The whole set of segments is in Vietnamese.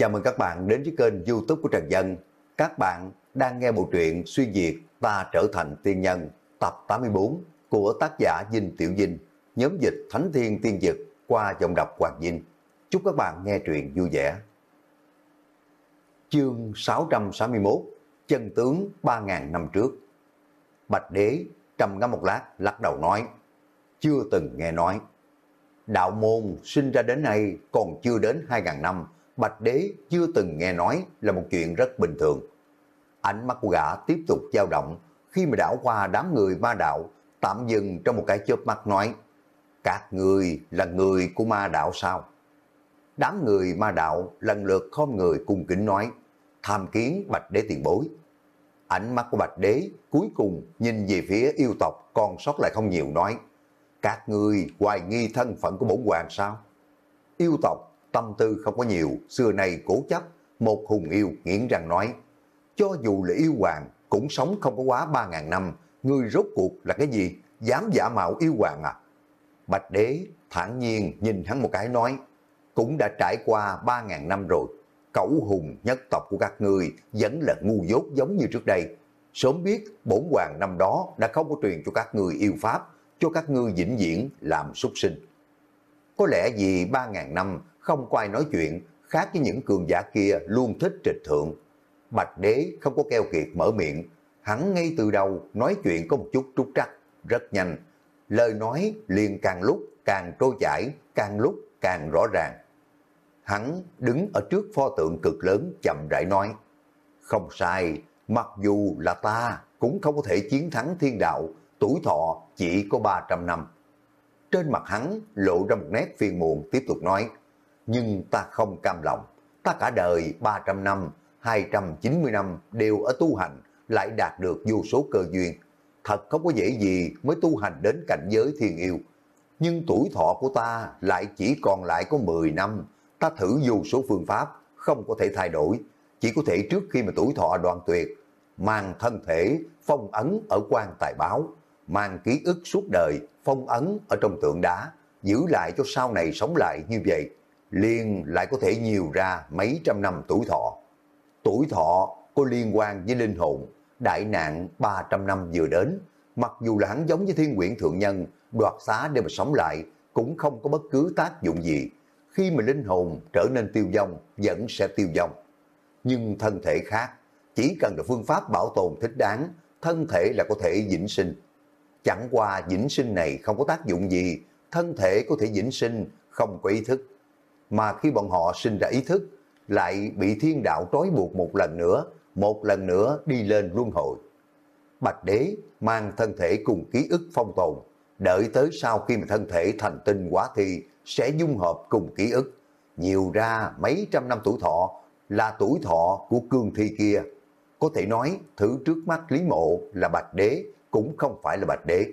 Chào mừng các bạn đến với kênh youtube của Trần Dân. Các bạn đang nghe bộ truyện Xuyên Việt Ta Trở Thành Tiên Nhân tập 84 của tác giả Dinh Tiểu Dinh, nhóm dịch Thánh Thiên Tiên Dực qua giọng đọc Hoàng Dinh. Chúc các bạn nghe truyện vui vẻ. Chương 661 Chân tướng 3.000 năm trước Bạch Đế trầm ngâm một lát lắc đầu nói Chưa từng nghe nói Đạo môn sinh ra đến nay còn chưa đến 2.000 năm Bạch Đế chưa từng nghe nói là một chuyện rất bình thường. Ánh mắt của gã tiếp tục dao động khi mà đảo qua đám người ma đạo, tạm dừng trong một cái chớp mắt nói, Các người là người của ma đạo sao? Đám người ma đạo lần lượt khom người cung kính nói, tham kiến Bạch Đế tiền bối. Ánh mắt của Bạch Đế cuối cùng nhìn về phía yêu tộc còn sót lại không nhiều, nói, Các người hoài nghi thân phận của bổn hoàng sao? Yêu tộc tâm tư không có nhiều, xưa nay cố chấp, một hùng yêu nghiến răng nói, cho dù là yêu hoàng, cũng sống không có quá 3.000 năm, người rốt cuộc là cái gì, dám giả mạo yêu hoàng à? Bạch đế thản nhiên nhìn hắn một cái nói, cũng đã trải qua 3.000 năm rồi, cẩu hùng nhất tộc của các ngươi vẫn là ngu dốt giống như trước đây. Sớm biết bổn hoàng năm đó đã không có truyền cho các người yêu pháp, cho các ngươi vĩnh viễn làm súc sinh. Có lẽ vì 3.000 năm không có ai nói chuyện, khác với những cường giả kia luôn thích trịch thượng. Bạch đế không có keo kiệt mở miệng, hắn ngay từ đầu nói chuyện có một chút trúc trắc, rất nhanh. Lời nói liền càng lúc càng trôi chảy, càng lúc càng rõ ràng. Hắn đứng ở trước pho tượng cực lớn chậm rãi nói, không sai, mặc dù là ta cũng không có thể chiến thắng thiên đạo, tuổi thọ chỉ có 300 năm. Trên mặt hắn lộ ra một nét phiền muộn tiếp tục nói, nhưng ta không cam lòng. Ta cả đời 300 năm, 290 năm đều ở tu hành, lại đạt được vô số cơ duyên. Thật không có dễ gì mới tu hành đến cảnh giới thiên yêu. Nhưng tuổi thọ của ta lại chỉ còn lại có 10 năm. Ta thử vô số phương pháp, không có thể thay đổi. Chỉ có thể trước khi mà tuổi thọ đoạn tuyệt, mang thân thể phong ấn ở quan tài báo, mang ký ức suốt đời phong ấn ở trong tượng đá, giữ lại cho sau này sống lại như vậy liền lại có thể nhiều ra mấy trăm năm tuổi thọ. Tuổi thọ có liên quan với linh hồn, đại nạn 300 năm vừa đến, mặc dù là hắn giống như thiên quyển thượng nhân, đoạt xá để mà sống lại, cũng không có bất cứ tác dụng gì. Khi mà linh hồn trở nên tiêu vong, vẫn sẽ tiêu vong. Nhưng thân thể khác, chỉ cần là phương pháp bảo tồn thích đáng, thân thể là có thể vĩnh sinh. Chẳng qua vĩnh sinh này không có tác dụng gì, thân thể có thể vĩnh sinh, không có ý thức, mà khi bọn họ sinh ra ý thức, lại bị thiên đạo trói buộc một lần nữa, một lần nữa đi lên luân hồi. Bạch đế mang thân thể cùng ký ức phong tồn, đợi tới sau khi mà thân thể thành tinh quá thì sẽ dung hợp cùng ký ức. Nhiều ra mấy trăm năm tuổi thọ là tuổi thọ của cương thi kia. Có thể nói thứ trước mắt Lý Mộ là Bạch Đế cũng không phải là Bạch Đế.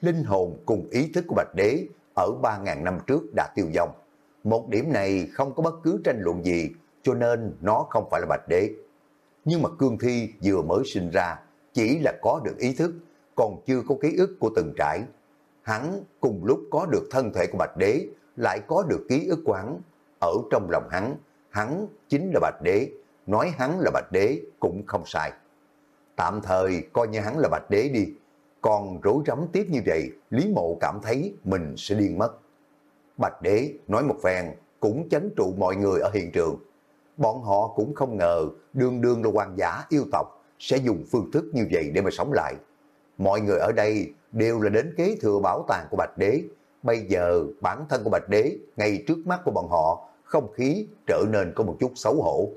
Linh hồn cùng ý thức của Bạch Đế ở 3.000 năm trước đã tiêu vong. Một điểm này không có bất cứ tranh luận gì, cho nên nó không phải là bạch đế. Nhưng mà cương thi vừa mới sinh ra, chỉ là có được ý thức, còn chưa có ký ức của từng trải. Hắn cùng lúc có được thân thể của bạch đế, lại có được ký ức của hắn. Ở trong lòng hắn, hắn chính là bạch đế, nói hắn là bạch đế cũng không sai. Tạm thời coi như hắn là bạch đế đi, còn rối rắm tiếp như vậy, Lý Mộ cảm thấy mình sẽ điên mất. Bạch Đế nói một phen cũng chấn trụ mọi người ở hiện trường. Bọn họ cũng không ngờ đương đương là hoàng giả yêu tộc sẽ dùng phương thức như vậy để mà sống lại. Mọi người ở đây đều là đến kế thừa bảo tàng của Bạch Đế. Bây giờ bản thân của Bạch Đế ngay trước mắt của bọn họ không khí trở nên có một chút xấu hổ.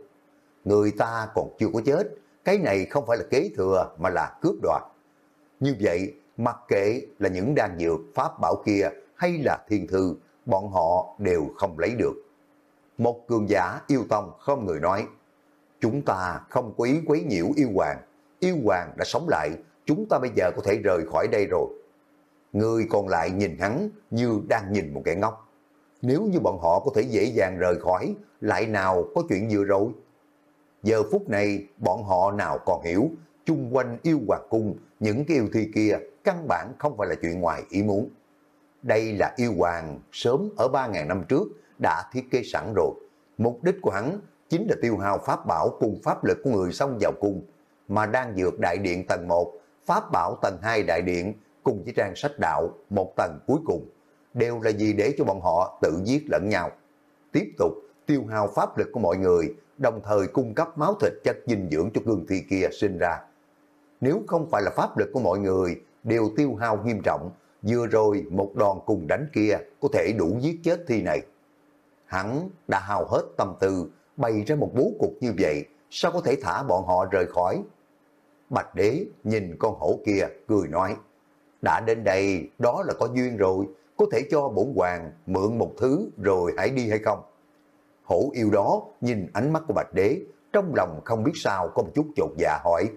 Người ta còn chưa có chết, cái này không phải là kế thừa mà là cướp đoạt. Như vậy, mặc kệ là những đan dược pháp bảo kia hay là thiên thư bọn họ đều không lấy được. Một cường giả yêu tông không người nói, chúng ta không quý quấy nhiễu yêu hoàng, yêu hoàng đã sống lại, chúng ta bây giờ có thể rời khỏi đây rồi. Người còn lại nhìn hắn như đang nhìn một kẻ ngốc. Nếu như bọn họ có thể dễ dàng rời khỏi, lại nào có chuyện vừa rồi. Giờ phút này, bọn họ nào còn hiểu, chung quanh yêu hoàng cung, những cái yêu thi kia, căn bản không phải là chuyện ngoài ý muốn. Đây là yêu hoàng sớm ở 3.000 năm trước đã thiết kế sẵn rồi. Mục đích của hắn chính là tiêu hao pháp bảo cùng pháp lực của người xông vào cung, mà đang dược đại điện tầng 1, pháp bảo tầng 2 đại điện cùng với trang sách đạo một tầng cuối cùng, đều là gì để cho bọn họ tự giết lẫn nhau. Tiếp tục tiêu hao pháp lực của mọi người, đồng thời cung cấp máu thịt chất dinh dưỡng cho cương thi kia sinh ra. Nếu không phải là pháp lực của mọi người đều tiêu hao nghiêm trọng, vừa rồi một đòn cùng đánh kia có thể đủ giết chết thi này. Hắn đã hao hết tâm tư, bày ra một bố cục như vậy, sao có thể thả bọn họ rời khỏi? Bạch đế nhìn con hổ kia, cười nói, đã đến đây, đó là có duyên rồi, có thể cho bổn hoàng mượn một thứ rồi hãy đi hay không? Hổ yêu đó nhìn ánh mắt của Bạch Đế, trong lòng không biết sao có một chút chột dạ hỏi.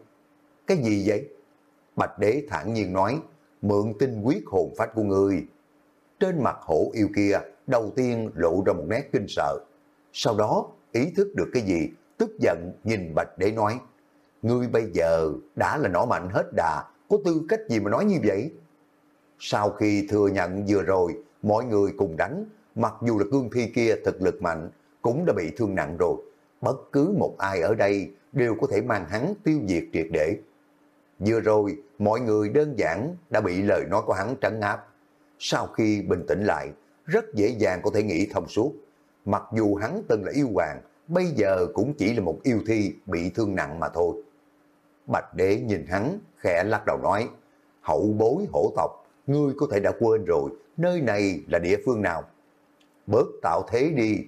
Cái gì vậy? Bạch Đế thản nhiên nói, mượn tinh quyết hồn phách của người. Trên mặt hổ yêu kia, đầu tiên lộ ra một nét kinh sợ. Sau đó, ý thức được cái gì, tức giận nhìn Bạch Đế nói, Ngươi bây giờ đã là nỏ mạnh hết đà, có tư cách gì mà nói như vậy? Sau khi thừa nhận vừa rồi, mọi người cùng đánh, mặc dù là cương thi kia thực lực mạnh, cũng đã bị thương nặng rồi. Bất cứ một ai ở đây đều có thể mang hắn tiêu diệt triệt để. Vừa rồi, mọi người đơn giản đã bị lời nói của hắn trấn áp. Sau khi bình tĩnh lại, rất dễ dàng có thể nghĩ thông suốt. Mặc dù hắn từng là yêu hoàng, bây giờ cũng chỉ là một yêu thi bị thương nặng mà thôi. Bạch đế nhìn hắn, khẽ lắc đầu nói, hậu bối hổ tộc, ngươi có thể đã quên rồi, nơi này là địa phương nào? Bớt tạo thế đi,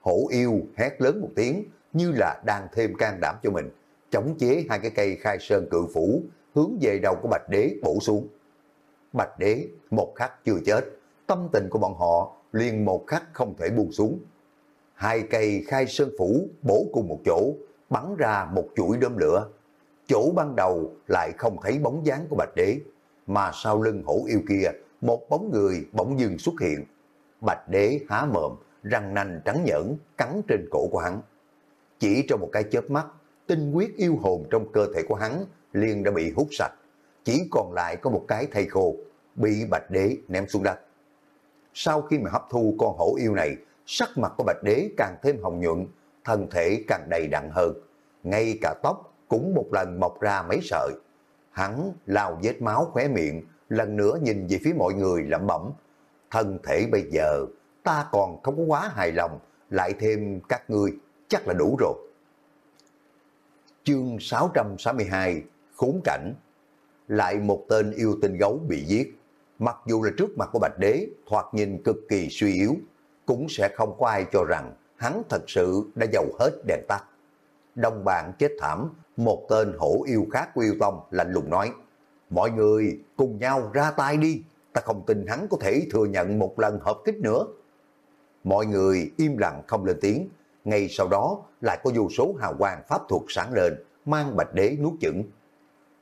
hổ yêu hét lớn một tiếng, như là đang thêm can đảm cho mình, chống chế hai cái cây khai sơn cự phủ, hướng về đầu của Bạch Đế bổ xuống. Bạch Đế một khắc chưa chết, tâm tình của bọn họ liền một khắc không thể buông xuống. Hai cây khai sơn phủ bổ cùng một chỗ, bắn ra một chuỗi đơm lửa. Chỗ ban đầu lại không thấy bóng dáng của Bạch Đế, mà sau lưng hổ yêu kia, một bóng người bỗng dưng xuất hiện. Bạch Đế há mồm, răng nanh trắng nhẫn cắn trên cổ của hắn. Chỉ trong một cái chớp mắt, tinh huyết yêu hồn trong cơ thể của hắn liền đã bị hút sạch. Chỉ còn lại có một cái thây khô, bị Bạch Đế ném xuống đất. Sau khi mà hấp thu con hổ yêu này, sắc mặt của Bạch Đế càng thêm hồng nhuận, thân thể càng đầy đặn hơn. Ngay cả tóc cũng một lần mọc ra mấy sợi. Hắn lao vết máu khóe miệng, lần nữa nhìn về phía mọi người lẩm bẩm. Thân thể bây giờ ta còn không có quá hài lòng, lại thêm các ngươi, chắc là đủ rồi. Chương 662 Khốn cảnh Lại một tên yêu tinh gấu bị giết. Mặc dù là trước mặt của Bạch Đế, thoạt nhìn cực kỳ suy yếu, cũng sẽ không có ai cho rằng hắn thật sự đã giàu hết đèn tắt. Đồng bạn chết thảm, một tên hổ yêu khác của yêu tông lạnh lùng nói, mọi người cùng nhau ra tay đi, ta không tin hắn có thể thừa nhận một lần hợp kích nữa. Mọi người im lặng không lên tiếng, ngay sau đó lại có vô số hào quang pháp thuật sáng lên, mang bạch đế nuốt chửng.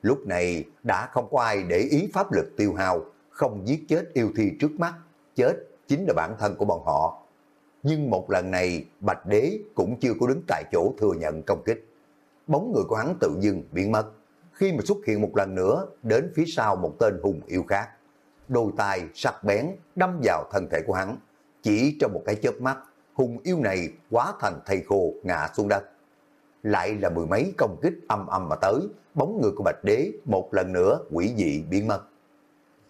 Lúc này đã không có ai để ý pháp lực tiêu hao, không giết chết yêu thi trước mắt, chết chính là bản thân của bọn họ. Nhưng một lần này bạch đế cũng chưa có đứng tại chỗ thừa nhận công kích. Bóng người của hắn tự dưng biến mất, khi mà xuất hiện một lần nữa đến phía sau một tên hùng yêu khác. Đôi tài sắc bén đâm vào thân thể của hắn, chỉ trong một cái chớp mắt, hùng yêu này quá thành thầy khô ngã xuống đất. Lại là mười mấy công kích âm âm mà tới, bóng người của Bạch Đế một lần nữa quỷ dị biến mất.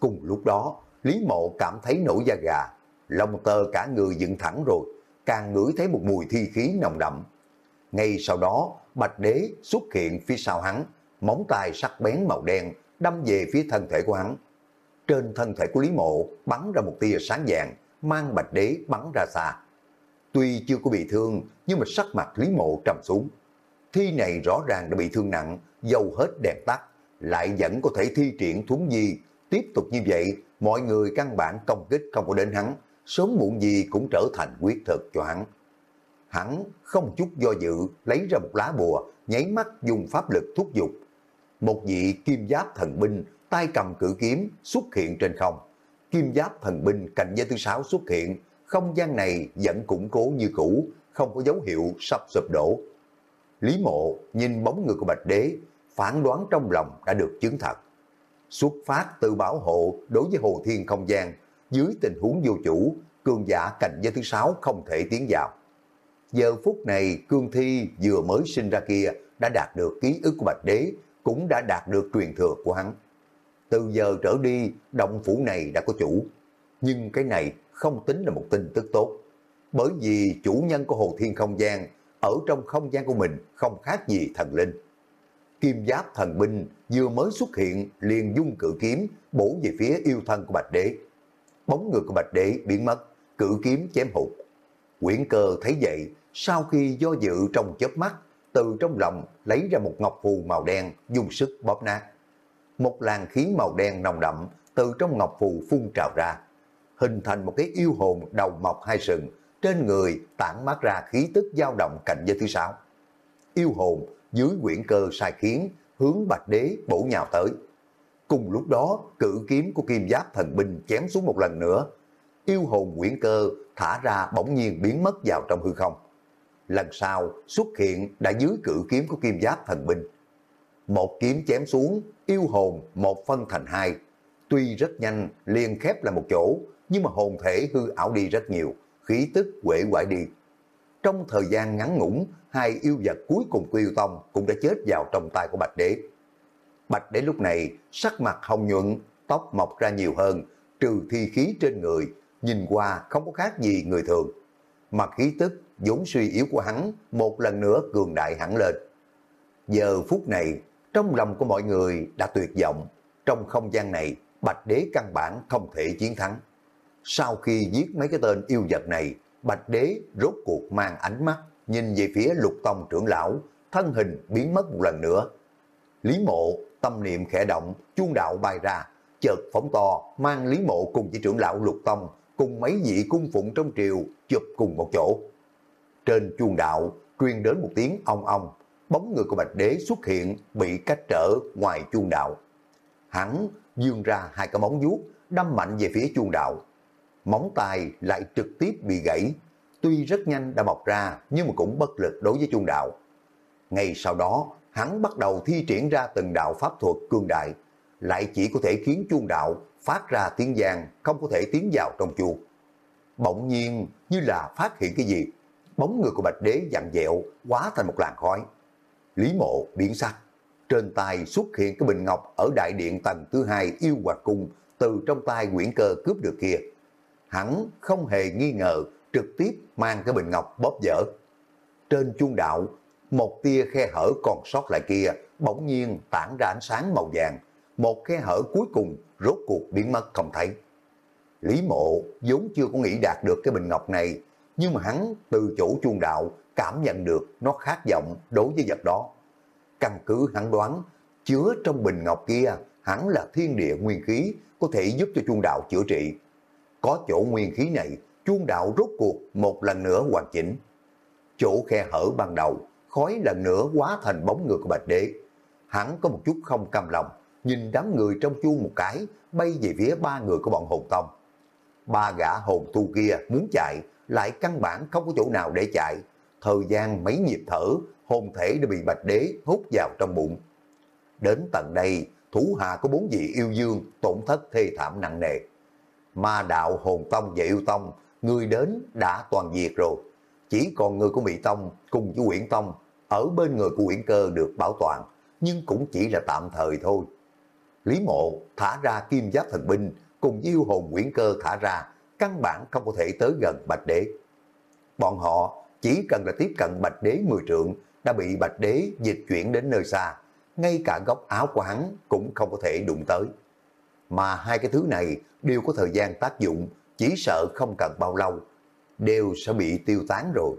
Cùng lúc đó, Lý Mộ cảm thấy nổi da gà, lông tơ cả người dựng thẳng rồi, càng ngửi thấy một mùi thi khí nồng đậm. Ngay sau đó, Bạch Đế xuất hiện phía sau hắn, móng tay sắc bén màu đen đâm về phía thân thể của hắn. Trên thân thể của Lý Mộ bắn ra một tia sáng vàng, mang bạch đế bắn ra xa. Tuy chưa có bị thương, nhưng mà sắc mặt Lý Mộ trầm xuống. Thi này rõ ràng đã bị thương nặng, dầu hết đèn tắt, lại vẫn có thể thi triển thuấn di. Tiếp tục như vậy, mọi người căn bản công kích không có đến hắn, sớm muộn gì cũng trở thành quyết thực cho hắn. Hắn không chút do dự, lấy ra một lá bùa, nháy mắt dùng pháp lực thúc giục. Một vị kim giáp thần binh, tay cầm cử kiếm xuất hiện trên không kim giáp thần binh cạnh giới thứ sáu xuất hiện, không gian này vẫn củng cố như cũ, không có dấu hiệu sắp sụp đổ. Lý mộ nhìn bóng người của Bạch Đế, phán đoán trong lòng đã được chứng thật. Xuất phát từ bảo hộ đối với hồ thiên không gian, dưới tình huống vô chủ, cường giả cạnh giới thứ sáu không thể tiến vào. Giờ phút này cương thi vừa mới sinh ra kia đã đạt được ký ức của Bạch Đế, cũng đã đạt được truyền thừa của hắn. Từ giờ trở đi, động phủ này đã có chủ. Nhưng cái này không tính là một tin tức tốt. Bởi vì chủ nhân của Hồ Thiên Không Gian ở trong không gian của mình không khác gì thần linh. Kim giáp thần binh vừa mới xuất hiện liền dung cự kiếm bổ về phía yêu thân của Bạch Đế. Bóng người của Bạch Đế biến mất, cự kiếm chém hụt. Quyển cơ thấy vậy, sau khi do dự trong chớp mắt, từ trong lòng lấy ra một ngọc phù màu đen dùng sức bóp nát. Một làn khí màu đen nồng đậm từ trong ngọc phù phun trào ra, hình thành một cái yêu hồn đầu mọc hai sừng, trên người tản mát ra khí tức dao động cạnh giới thứ sáu. Yêu hồn dưới quyển cơ sai khiến hướng bạch đế bổ nhào tới. Cùng lúc đó, cử kiếm của kim giáp thần binh chém xuống một lần nữa. Yêu hồn quyển cơ thả ra bỗng nhiên biến mất vào trong hư không. Lần sau xuất hiện đã dưới cử kiếm của kim giáp thần binh. Một kiếm chém xuống, yêu hồn một phân thành hai. Tuy rất nhanh, liền khép lại một chỗ, nhưng mà hồn thể hư ảo đi rất nhiều, khí tức quể quại đi. Trong thời gian ngắn ngủn, hai yêu vật cuối cùng của yêu tông cũng đã chết vào trong tay của Bạch Đế. Bạch Đế lúc này sắc mặt hồng nhuận, tóc mọc ra nhiều hơn, trừ thi khí trên người, nhìn qua không có khác gì người thường. Mà khí tức vốn suy yếu của hắn một lần nữa cường đại hẳn lên. Giờ phút này, trong lòng của mọi người đã tuyệt vọng. Trong không gian này, Bạch Đế căn bản không thể chiến thắng. Sau khi giết mấy cái tên yêu vật này, Bạch Đế rốt cuộc mang ánh mắt, nhìn về phía lục tông trưởng lão, thân hình biến mất một lần nữa. Lý mộ, tâm niệm khẽ động, chuông đạo bay ra, chợt phóng to, mang Lý mộ cùng với trưởng lão lục tông, cùng mấy vị cung phụng trong triều, chụp cùng một chỗ. Trên chuông đạo, truyền đến một tiếng ong ong, bóng người của Bạch Đế xuất hiện bị cách trở ngoài chuông đạo. Hắn dương ra hai cái móng vuốt đâm mạnh về phía chuông đạo. Móng tay lại trực tiếp bị gãy, tuy rất nhanh đã mọc ra nhưng mà cũng bất lực đối với chuông đạo. Ngay sau đó, hắn bắt đầu thi triển ra từng đạo pháp thuật cương đại, lại chỉ có thể khiến chuông đạo phát ra tiếng giang, không có thể tiến vào trong chuông. Bỗng nhiên như là phát hiện cái gì, bóng người của Bạch Đế dặn dẹo, hóa thành một làn khói. Lý mộ biến sắc, trên tay xuất hiện cái bình ngọc ở đại điện tầng thứ hai yêu hoạt cung từ trong tay Nguyễn Cơ cướp được kia. Hắn không hề nghi ngờ trực tiếp mang cái bình ngọc bóp dở. Trên chuông đạo, một tia khe hở còn sót lại kia bỗng nhiên tản ra ánh sáng màu vàng. Một khe hở cuối cùng rốt cuộc biến mất không thấy. Lý mộ vốn chưa có nghĩ đạt được cái bình ngọc này, nhưng mà hắn từ chỗ chuông đạo cảm nhận được nó khác giọng đối với vật đó. Căn cứ hắn đoán, chứa trong bình ngọc kia hẳn là thiên địa nguyên khí có thể giúp cho chuông đạo chữa trị. Có chỗ nguyên khí này, chuông đạo rốt cuộc một lần nữa hoàn chỉnh. Chỗ khe hở ban đầu, khói lần nữa hóa thành bóng người của Bạch Đế. Hắn có một chút không cam lòng, nhìn đám người trong chuông một cái, bay về phía ba người của bọn hồn tông. Ba gã hồn tu kia muốn chạy, lại căn bản không có chỗ nào để chạy. Thời gian mấy nhịp thở, hồn thể đã bị Bạch Đế hút vào trong bụng. Đến tận đây, thủ hạ có bốn vị yêu dương tổn thất thê thảm nặng nề. Ma đạo hồn tông và yêu tông, người đến đã toàn diệt rồi. Chỉ còn người của Mỹ Tông cùng với Quyển Tông ở bên người của Quyển Cơ được bảo toàn, nhưng cũng chỉ là tạm thời thôi. Lý Mộ thả ra kim giáp thần binh cùng yêu hồn Quyển Cơ thả ra, căn bản không có thể tới gần Bạch Đế. Bọn họ chỉ cần là tiếp cận Bạch Đế 10 trượng đã bị Bạch Đế dịch chuyển đến nơi xa, ngay cả góc áo của hắn cũng không có thể đụng tới. Mà hai cái thứ này đều có thời gian tác dụng, chỉ sợ không cần bao lâu, đều sẽ bị tiêu tán rồi.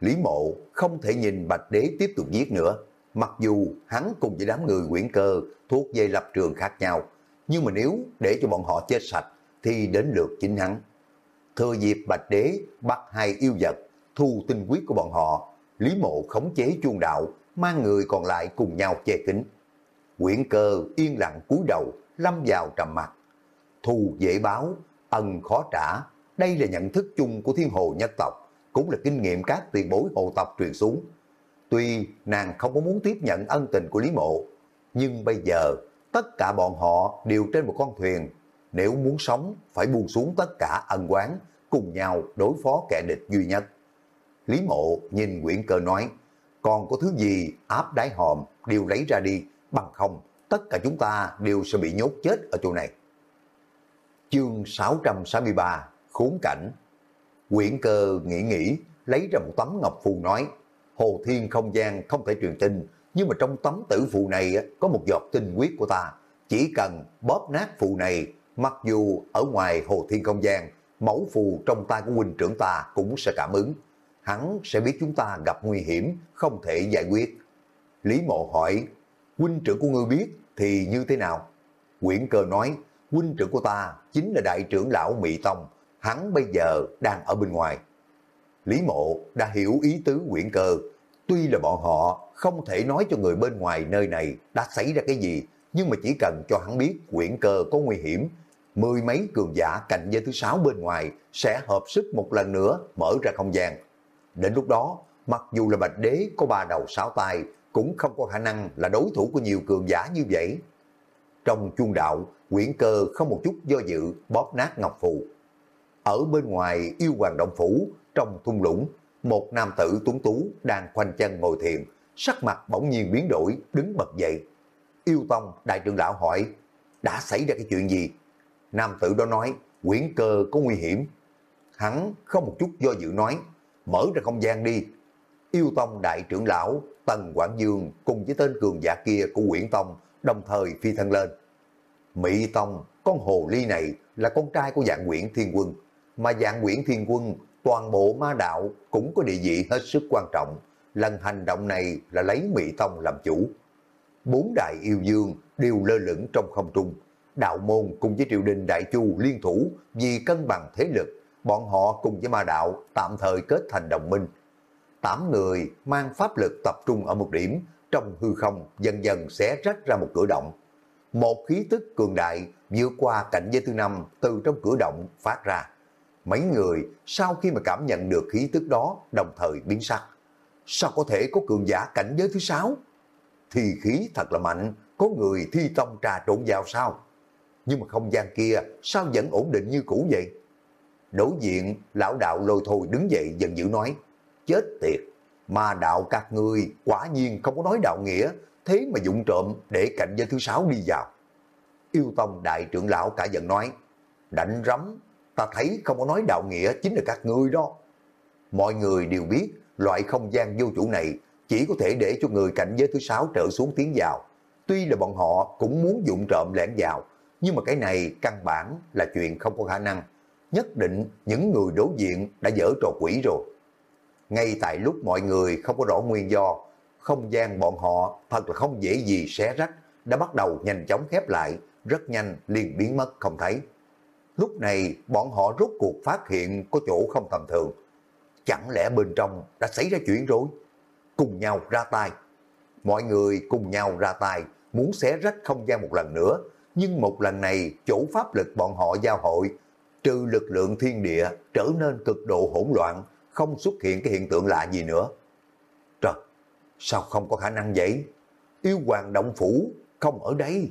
Lý mộ không thể nhìn Bạch Đế tiếp tục giết nữa, mặc dù hắn cùng với đám người quyển cơ thuộc về lập trường khác nhau, nhưng mà nếu để cho bọn họ chết sạch thì đến lượt chính hắn. Thừa dịp Bạch Đế bắt hai yêu vật, thu tinh quyết của bọn họ, Lý Mộ khống chế chuông đạo, mang người còn lại cùng nhau che kính. Quyển cơ yên lặng cúi đầu, lâm vào trầm mặt. Thù dễ báo, ân khó trả, đây là nhận thức chung của thiên hồ nhất tộc, cũng là kinh nghiệm các tiền bối hồ tộc truyền xuống. Tuy nàng không có muốn tiếp nhận ân tình của Lý Mộ, nhưng bây giờ tất cả bọn họ đều trên một con thuyền. Nếu muốn sống, phải buông xuống tất cả ân quán, cùng nhau đối phó kẻ địch duy nhất. Lý Mộ nhìn Nguyễn Cơ nói, còn có thứ gì áp đáy hòm đều lấy ra đi, bằng không tất cả chúng ta đều sẽ bị nhốt chết ở chỗ này. Chương 663 Khốn cảnh Quyển cơ nghĩ nghĩ, lấy ra một tấm ngọc phù nói, Hồ Thiên không gian không thể truyền tin, nhưng mà trong tấm tử phù này có một giọt tinh huyết của ta. Chỉ cần bóp nát phù này, mặc dù ở ngoài Hồ Thiên không gian, mẫu phù trong tay của huynh trưởng ta cũng sẽ cảm ứng. Hắn sẽ biết chúng ta gặp nguy hiểm, không thể giải quyết. Lý Mộ hỏi, huynh trưởng của ngươi biết thì như thế nào? Quyển cơ nói, huynh trưởng của ta chính là đại trưởng lão Mỹ Tông, hắn bây giờ đang ở bên ngoài. Lý Mộ đã hiểu ý tứ quyển cơ, tuy là bọn họ không thể nói cho người bên ngoài nơi này đã xảy ra cái gì, nhưng mà chỉ cần cho hắn biết quyển cơ có nguy hiểm, mười mấy cường giả cạnh giới thứ sáu bên ngoài sẽ hợp sức một lần nữa mở ra không gian. Đến lúc đó, mặc dù là bạch đế có ba đầu sáu tay, cũng không có khả năng là đối thủ của nhiều cường giả như vậy. Trong chuông đạo, quyển cơ không một chút do dự bóp nát ngọc phù. Ở bên ngoài yêu hoàng động phủ, trong thung lũng, một nam tử tuấn tú đang khoanh chân ngồi thiền, sắc mặt bỗng nhiên biến đổi, đứng bật dậy. Yêu Tông, đại trưởng lão hỏi, đã xảy ra cái chuyện gì? Nam tử đó nói, quyển cơ có nguy hiểm. Hắn không một chút do dự nói, mở ra không gian đi. Yêu Tông đại trưởng lão Tần Quảng Dương cùng với tên cường giả kia của quyển Tông đồng thời phi thân lên. Mỹ Tông, con hồ ly này là con trai của dạng Nguyễn Thiên Quân, mà dạng Nguyễn Thiên Quân toàn bộ ma đạo cũng có địa vị hết sức quan trọng. Lần hành động này là lấy Mỹ Tông làm chủ. Bốn đại yêu dương đều lơ lửng trong không trung. Đạo môn cùng với triều đình đại chu liên thủ vì cân bằng thế lực. Bọn họ cùng với ma đạo tạm thời kết thành đồng minh. Tám người mang pháp lực tập trung ở một điểm, trong hư không dần dần sẽ rách ra một cửa động. Một khí tức cường đại vượt qua cảnh giới thứ năm từ trong cửa động phát ra Mấy người sau khi mà cảm nhận được khí tức đó đồng thời biến sắc. Sao có thể có cường giả cảnh giới thứ sáu? Thì khí thật là mạnh, có người thi tông trà trộn vào sao? Nhưng mà không gian kia sao vẫn ổn định như cũ vậy? Đối diện, lão đạo lôi thôi đứng dậy dần dữ nói, chết tiệt, mà đạo các ngươi quả nhiên không có nói đạo nghĩa, thế mà dụng trộm để cảnh giới thứ sáu đi vào. Yêu Tông đại trưởng lão cả giận nói, đánh rắm, ta thấy không có nói đạo nghĩa chính là các ngươi đó. Mọi người đều biết loại không gian vô chủ này chỉ có thể để cho người cảnh giới thứ sáu trở xuống tiến vào. Tuy là bọn họ cũng muốn dụng trộm lẻn vào, nhưng mà cái này căn bản là chuyện không có khả năng. Nhất định những người đối diện đã dở trò quỷ rồi. Ngay tại lúc mọi người không có rõ nguyên do, không gian bọn họ thật là không dễ gì xé rách, đã bắt đầu nhanh chóng khép lại, rất nhanh liền biến mất không thấy. Lúc này bọn họ rốt cuộc phát hiện có chỗ không tầm thường. Chẳng lẽ bên trong đã xảy ra chuyện rồi? Cùng nhau ra tay. Mọi người cùng nhau ra tay, muốn xé rách không gian một lần nữa. Nhưng một lần này chỗ pháp lực bọn họ giao hội, trừ lực lượng thiên địa trở nên cực độ hỗn loạn, không xuất hiện cái hiện tượng lạ gì nữa. Sao không có khả năng vậy? Yêu hoàng động phủ không ở đây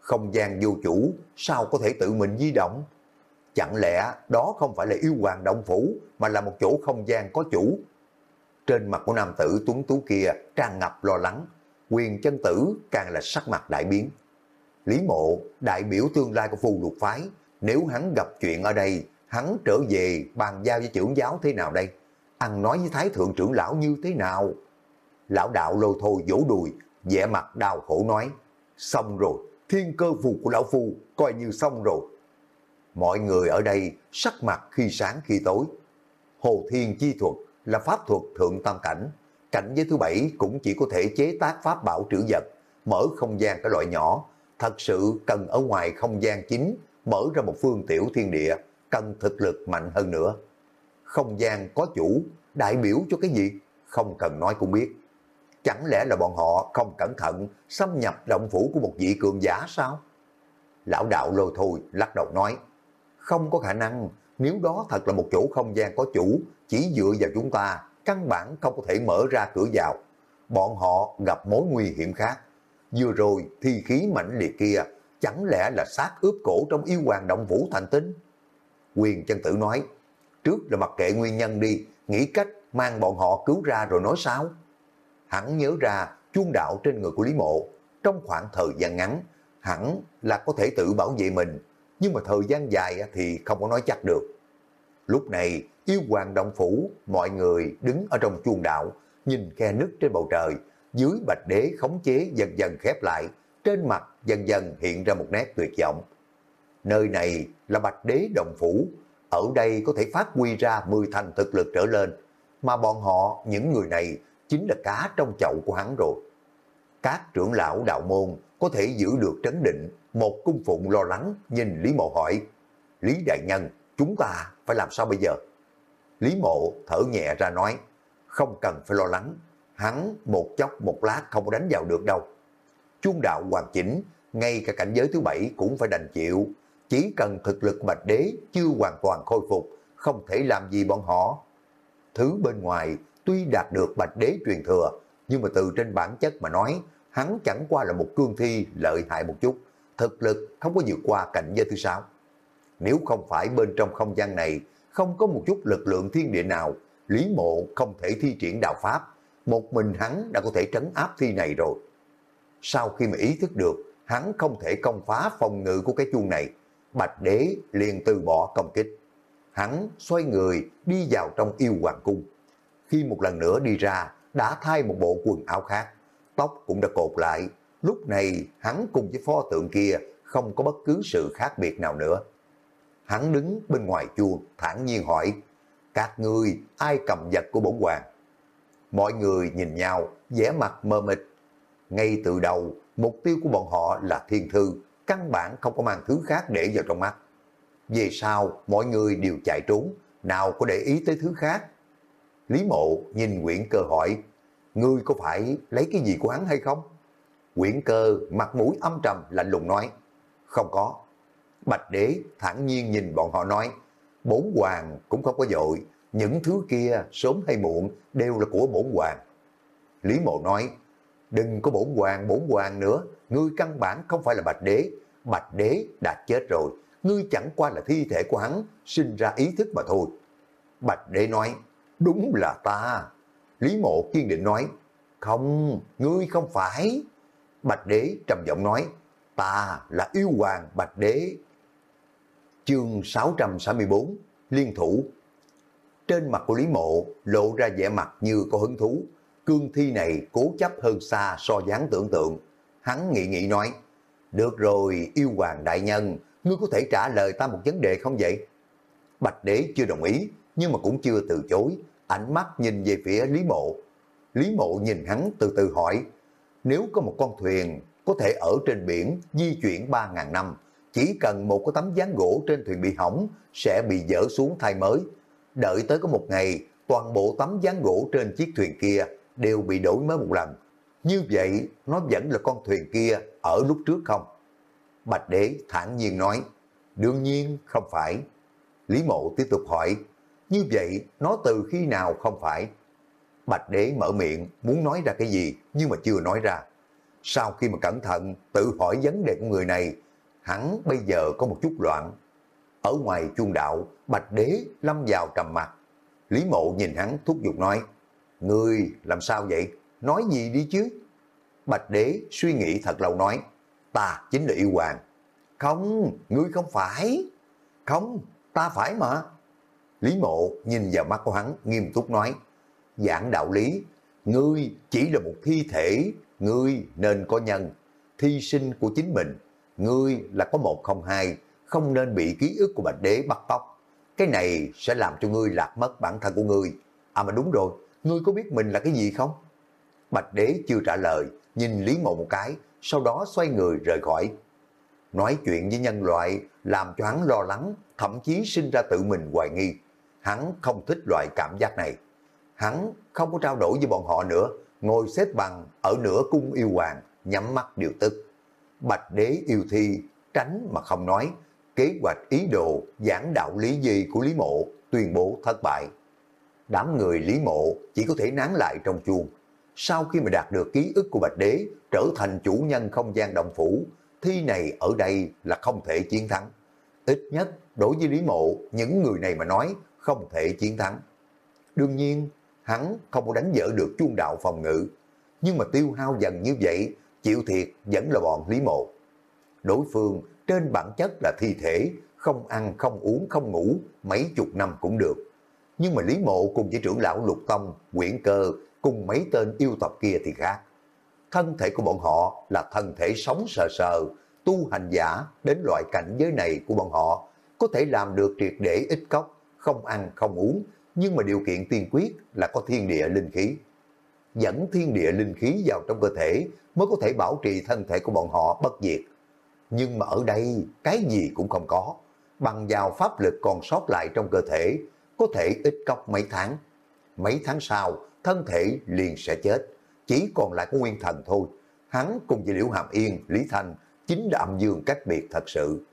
không gian vô chủ, sao có thể tự mình di động? Chẳng lẽ đó không phải là yêu hoàng động phủ, mà là một chỗ không gian có chủ? Trên mặt của nam tử tuấn tú kia tràn ngập lo lắng, quyền chân tử càng là sắc mặt đại biến. Lý mộ, đại biểu tương lai của phù lục phái, nếu hắn gặp chuyện ở đây, hắn trở về bàn giao với trưởng giáo thế nào đây? Ăn nói với thái thượng trưởng lão như thế nào? Lão đạo lôi thôi vỗ đùi, vẻ mặt đau khổ nói, xong rồi, thiên cơ phù của lão phu coi như xong rồi. Mọi người ở đây sắc mặt khi sáng khi tối. Hồ Thiên Chi Thuật là pháp thuật thượng tam cảnh. Cảnh giới thứ bảy cũng chỉ có thể chế tác pháp bảo trữ vật, mở không gian cái loại nhỏ. Thật sự cần ở ngoài không gian chính, mở ra một phương tiểu thiên địa, cần thực lực mạnh hơn nữa. Không gian có chủ, đại biểu cho cái gì? Không cần nói cũng biết. Chẳng lẽ là bọn họ không cẩn thận xâm nhập động phủ của một vị cường giả sao? Lão đạo lôi thôi lắc đầu nói, không có khả năng, nếu đó thật là một chỗ không gian có chủ, chỉ dựa vào chúng ta, căn bản không có thể mở ra cửa vào. Bọn họ gặp mối nguy hiểm khác. Vừa rồi thi khí mạnh liệt kia, chẳng lẽ là sát ướp cổ trong yêu hoàng động vũ thành tính? Quyền chân tử nói, trước là mặc kệ nguyên nhân đi, nghĩ cách mang bọn họ cứu ra rồi nói sao? Hắn nhớ ra chuông đạo trên người của Lý Mộ, trong khoảng thời gian ngắn, hẳn là có thể tự bảo vệ mình, nhưng mà thời gian dài thì không có nói chắc được. Lúc này, yêu hoàng động phủ, mọi người đứng ở trong chuông đạo, nhìn khe nứt trên bầu trời, dưới bạch đế khống chế dần dần khép lại, trên mặt dần dần hiện ra một nét tuyệt vọng. Nơi này là bạch đế động phủ, ở đây có thể phát huy ra 10 thành thực lực trở lên, mà bọn họ, những người này, chính là cá trong chậu của hắn rồi. Các trưởng lão đạo môn có thể giữ được trấn định, một cung phụng lo lắng nhìn Lý Mộ hỏi, Lý Đại Nhân, chúng ta phải làm sao bây giờ? Lý Mộ thở nhẹ ra nói, không cần phải lo lắng, hắn một chốc một lát không có đánh vào được đâu. Chuông đạo hoàn chỉnh, ngay cả cảnh giới thứ bảy cũng phải đành chịu, chỉ cần thực lực bạch đế chưa hoàn toàn khôi phục, không thể làm gì bọn họ. Thứ bên ngoài tuy đạt được bạch đế truyền thừa, nhưng mà từ trên bản chất mà nói, hắn chẳng qua là một cương thi lợi hại một chút, thực lực không có vượt qua cảnh giới thứ sáu. Nếu không phải bên trong không gian này không có một chút lực lượng thiên địa nào, Lý Mộ không thể thi triển đạo Pháp, một mình hắn đã có thể trấn áp thi này rồi. Sau khi mà ý thức được, hắn không thể công phá phòng ngự của cái chuông này, Bạch Đế liền từ bỏ công kích. Hắn xoay người đi vào trong yêu hoàng cung. Khi một lần nữa đi ra, đã thay một bộ quần áo khác, tóc cũng đã cột lại. Lúc này hắn cùng với pho tượng kia không có bất cứ sự khác biệt nào nữa. Hắn đứng bên ngoài chuông thản nhiên hỏi, các ngươi ai cầm vật của bổn hoàng? Mọi người nhìn nhau, vẻ mặt mơ mịt. Ngay từ đầu, mục tiêu của bọn họ là thiên thư, căn bản không có mang thứ khác để vào trong mắt. Về sau, mọi người đều chạy trốn, nào có để ý tới thứ khác. Lý mộ nhìn Nguyễn Cơ hỏi, ngươi có phải lấy cái gì của hắn hay không? Nguyễn Cơ mặt mũi âm trầm lạnh lùng nói, không có. Bạch đế thản nhiên nhìn bọn họ nói, bốn hoàng cũng không có dội, những thứ kia sớm hay muộn đều là của bổn hoàng. Lý mộ nói, đừng có bổn hoàng bổn hoàng nữa, ngươi căn bản không phải là bạch đế, bạch đế đã chết rồi, ngươi chẳng qua là thi thể của hắn, sinh ra ý thức mà thôi. Bạch đế nói, đúng là ta. Lý mộ kiên định nói, không, ngươi không phải. Bạch đế trầm giọng nói, ta là yêu hoàng bạch đế. Chương 664, Liên thủ trên mặt của Lý Mộ lộ ra vẻ mặt như có hứng thú. Cương thi này cố chấp hơn xa so dáng tưởng tượng. Hắn nghĩ nghĩ nói, được rồi yêu hoàng đại nhân, ngươi có thể trả lời ta một vấn đề không vậy? Bạch đế chưa đồng ý, nhưng mà cũng chưa từ chối, ánh mắt nhìn về phía Lý Mộ. Lý Mộ nhìn hắn từ từ hỏi, nếu có một con thuyền có thể ở trên biển di chuyển 3.000 năm, chỉ cần một cái tấm ván gỗ trên thuyền bị hỏng sẽ bị dỡ xuống thay mới, đợi tới có một ngày, toàn bộ tấm ván gỗ trên chiếc thuyền kia đều bị đổi mới một lần. Như vậy, nó vẫn là con thuyền kia ở lúc trước không? Bạch Đế thản nhiên nói, đương nhiên không phải. Lý Mộ tiếp tục hỏi, như vậy nó từ khi nào không phải? Bạch Đế mở miệng muốn nói ra cái gì nhưng mà chưa nói ra. Sau khi mà cẩn thận tự hỏi vấn đề của người này, hắn bây giờ có một chút loạn. Ở ngoài chuông đạo, Bạch Đế lâm vào trầm mặt. Lý Mộ nhìn hắn thúc giục nói, Ngươi làm sao vậy? Nói gì đi chứ? Bạch Đế suy nghĩ thật lâu nói, ta chính là yêu hoàng. Không, ngươi không phải. Không, ta phải mà. Lý Mộ nhìn vào mắt của hắn nghiêm túc nói, giảng đạo lý, ngươi chỉ là một thi thể, ngươi nên có nhân, thi sinh của chính mình, ngươi là có một không hai, không nên bị ký ức của Bạch Đế bắt tóc. Cái này sẽ làm cho ngươi lạc mất bản thân của ngươi. À mà đúng rồi, ngươi có biết mình là cái gì không? Bạch Đế chưa trả lời, nhìn Lý Mộ một cái, sau đó xoay người rời khỏi. Nói chuyện với nhân loại làm cho hắn lo lắng, thậm chí sinh ra tự mình hoài nghi. Hắn không thích loại cảm giác này. Hắn không có trao đổi với bọn họ nữa, ngồi xếp bằng ở nửa cung yêu hoàng, nhắm mắt điều tức. Bạch đế yêu thi, tránh mà không nói, kế hoạch ý đồ giảng đạo lý gì của Lý Mộ tuyên bố thất bại. Đám người Lý Mộ chỉ có thể nán lại trong chuông. Sau khi mà đạt được ký ức của Bạch Đế trở thành chủ nhân không gian động phủ, thi này ở đây là không thể chiến thắng. Ít nhất đối với Lý Mộ, những người này mà nói không thể chiến thắng. Đương nhiên, hắn không có đánh dỡ được chuông đạo phòng ngự. Nhưng mà tiêu hao dần như vậy, chịu thiệt vẫn là bọn Lý Mộ. Đối phương trên bản chất là thi thể, không ăn, không uống, không ngủ, mấy chục năm cũng được. Nhưng mà Lý Mộ cùng với trưởng lão Lục Tông, nguyễn Cơ cùng mấy tên yêu tộc kia thì khác. Thân thể của bọn họ là thân thể sống sờ sờ, tu hành giả đến loại cảnh giới này của bọn họ có thể làm được triệt để ít cốc, không ăn không uống, nhưng mà điều kiện tiên quyết là có thiên địa linh khí. Dẫn thiên địa linh khí vào trong cơ thể mới có thể bảo trì thân thể của bọn họ bất diệt. Nhưng mà ở đây cái gì cũng không có, bằng vào pháp lực còn sót lại trong cơ thể, có thể ít cốc mấy tháng. Mấy tháng sau, thân thể liền sẽ chết, chỉ còn lại có nguyên thần thôi. Hắn cùng với Liễu Hàm Yên, Lý Thanh chính là âm dương cách biệt thật sự.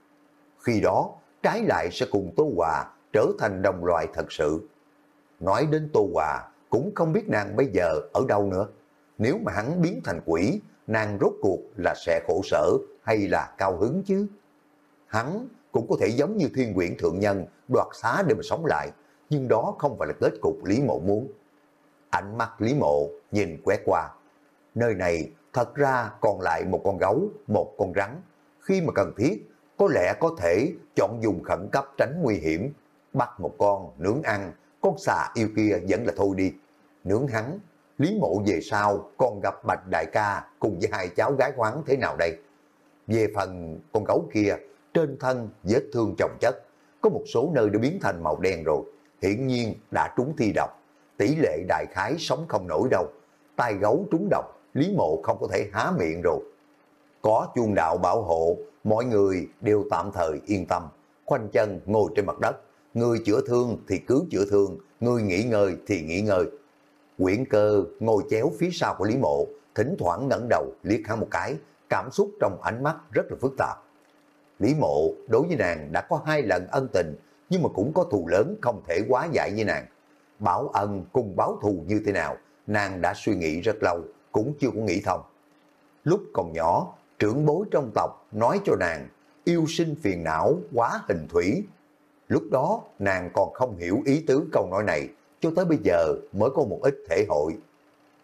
Khi đó, trái lại sẽ cùng Tô Hòa trở thành đồng loại thật sự. Nói đến Tô Hòa, cũng không biết nàng bây giờ ở đâu nữa. Nếu mà hắn biến thành quỷ, nàng rốt cuộc là sẽ khổ sở hay là cao hứng chứ? Hắn cũng có thể giống như thiên quyển thượng nhân đoạt xá để mà sống lại, nhưng đó không phải là kết cục Lý Mộ muốn. Ánh mắt Lý Mộ nhìn quét qua. Nơi này thật ra còn lại một con gấu, một con rắn. Khi mà cần thiết, có lẽ có thể chọn dùng khẩn cấp tránh nguy hiểm. Bắt một con, nướng ăn, con xà yêu kia vẫn là thôi đi. Nướng hắn, Lý Mộ về sau còn gặp Bạch Đại ca cùng với hai cháu gái hoáng thế nào đây? Về phần con gấu kia, trên thân vết thương chồng chất, có một số nơi đã biến thành màu đen rồi, hiển nhiên đã trúng thi độc. Tỷ lệ đại khái sống không nổi đâu. Tai gấu trúng độc, Lý Mộ không có thể há miệng rồi. Có chuông đạo bảo hộ, mọi người đều tạm thời yên tâm. Khoanh chân ngồi trên mặt đất, người chữa thương thì cứ chữa thương, người nghỉ ngơi thì nghỉ ngơi. Quyển cơ ngồi chéo phía sau của Lý Mộ, thỉnh thoảng ngẩng đầu liếc hắn một cái, cảm xúc trong ánh mắt rất là phức tạp. Lý Mộ đối với nàng đã có hai lần ân tình, nhưng mà cũng có thù lớn không thể quá giải với nàng. Báo ân cùng báo thù như thế nào, nàng đã suy nghĩ rất lâu, cũng chưa có nghĩ thông. Lúc còn nhỏ, trưởng bối trong tộc nói cho nàng, yêu sinh phiền não quá hình thủy. Lúc đó nàng còn không hiểu ý tứ câu nói này, cho tới bây giờ mới có một ít thể hội.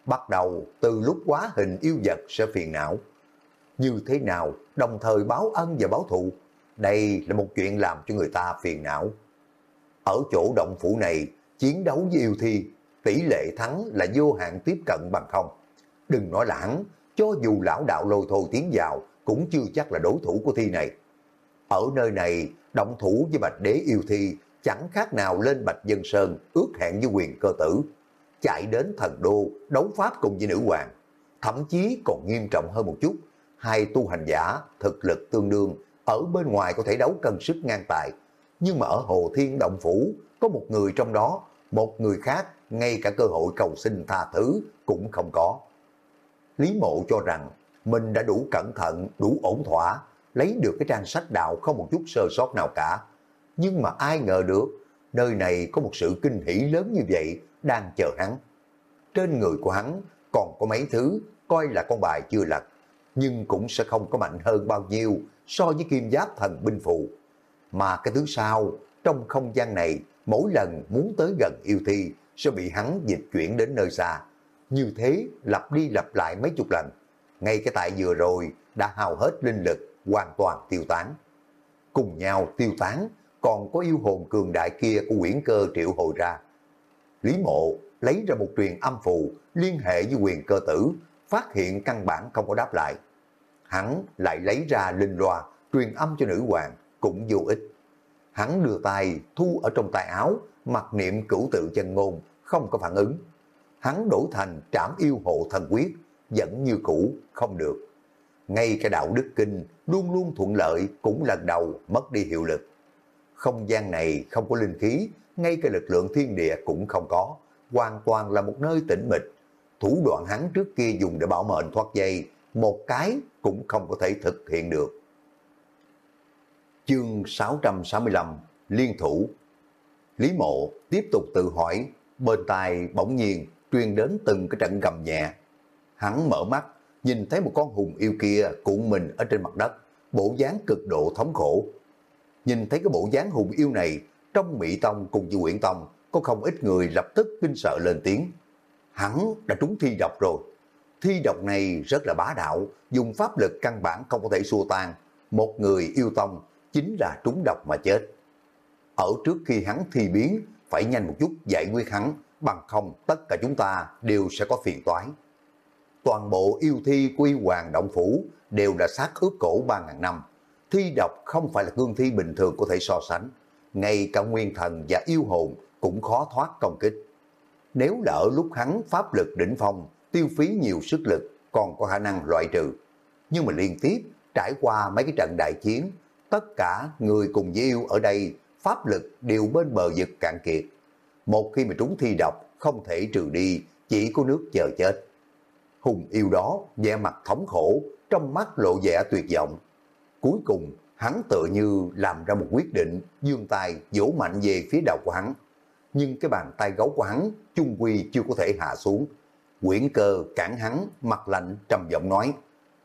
Bắt đầu từ lúc quá hình yêu vật sẽ phiền não. Như thế nào đồng thời báo ân và báo thù? Đây là một chuyện làm cho người ta phiền não. Ở chỗ động phủ này, chiến đấu với yêu thi, tỷ lệ thắng là vô hạn tiếp cận bằng không. Đừng nói lãng cho dù lão đạo lôi thôi tiến vào, cũng chưa chắc là đối thủ của thi này. Ở nơi này, động thủ với bạch đế yêu thi chẳng khác nào lên bạch dân sơn ước hẹn với quyền cơ tử. Chạy đến thần đô, đấu pháp cùng với nữ hoàng. Thậm chí còn nghiêm trọng hơn một chút, hai tu hành giả thực lực tương đương, ở bên ngoài có thể đấu cân sức ngang tài. Nhưng mà ở Hồ Thiên Động Phủ, có một người trong đó, một người khác, ngay cả cơ hội cầu xin tha thứ cũng không có. Lý Mộ cho rằng mình đã đủ cẩn thận, đủ ổn thỏa, lấy được cái trang sách đạo không một chút sơ sót nào cả. Nhưng mà ai ngờ được, nơi này có một sự kinh hỷ lớn như vậy đang chờ hắn. Trên người của hắn còn có mấy thứ coi là con bài chưa lật, nhưng cũng sẽ không có mạnh hơn bao nhiêu so với kim giáp thần binh phụ. Mà cái thứ sau, trong không gian này, mỗi lần muốn tới gần yêu thi sẽ bị hắn dịch chuyển đến nơi xa. Như thế lặp đi lặp lại mấy chục lần. Ngay cái tại vừa rồi đã hao hết linh lực, hoàn toàn tiêu tán. Cùng nhau tiêu tán, còn có yêu hồn cường đại kia của quyển cơ triệu hồi ra. Lý mộ lấy ra một truyền âm phù liên hệ với quyền cơ tử, phát hiện căn bản không có đáp lại. Hắn lại lấy ra linh loa, truyền âm cho nữ hoàng, cũng vô ích. Hắn đưa tay thu ở trong tay áo, mặc niệm cửu tự chân ngôn, không có phản ứng. Hắn đổi thành trảm yêu hộ thần quyết, vẫn như cũ, không được. Ngay cái đạo đức kinh luôn luôn thuận lợi cũng lần đầu mất đi hiệu lực. Không gian này không có linh khí, ngay cái lực lượng thiên địa cũng không có, hoàn toàn là một nơi tĩnh mịch. Thủ đoạn hắn trước kia dùng để bảo mệnh thoát dây, một cái cũng không có thể thực hiện được. Chương 665 Liên thủ Lý mộ tiếp tục tự hỏi, bên tai bỗng nhiên truyền đến từng cái trận gầm nhẹ. Hắn mở mắt, nhìn thấy một con hùng yêu kia cuộn mình ở trên mặt đất, bộ dáng cực độ thống khổ. Nhìn thấy cái bộ dáng hùng yêu này, trong Mỹ Tông cùng với Nguyễn Tông, có không ít người lập tức kinh sợ lên tiếng. hắn đã trúng thi độc rồi. Thi độc này rất là bá đạo, dùng pháp lực căn bản không có thể xua tan. Một người yêu tông chính là trúng độc mà chết. Ở trước khi hắn thi biến, phải nhanh một chút giải quyết hắn, bằng không tất cả chúng ta đều sẽ có phiền toái. Toàn bộ yêu thi quy hoàng động phủ đều là sát ướp cổ 3.000 năm. Thi độc không phải là cương thi bình thường có thể so sánh. Ngay cả nguyên thần và yêu hồn cũng khó thoát công kích. Nếu lỡ lúc hắn pháp lực đỉnh phong, tiêu phí nhiều sức lực, còn có khả năng loại trừ. Nhưng mà liên tiếp trải qua mấy cái trận đại chiến, tất cả người cùng với yêu ở đây pháp lực đều bên bờ vực cạn kiệt. Một khi mà trúng thi độc, không thể trừ đi, chỉ có nước chờ chết. Hùng yêu đó, vẻ mặt thống khổ, trong mắt lộ vẻ tuyệt vọng. Cuối cùng, hắn tựa như làm ra một quyết định, dương tay vỗ mạnh về phía đầu của hắn. Nhưng cái bàn tay gấu của hắn, chung quy chưa có thể hạ xuống. Quyển cơ cản hắn, mặt lạnh trầm giọng nói,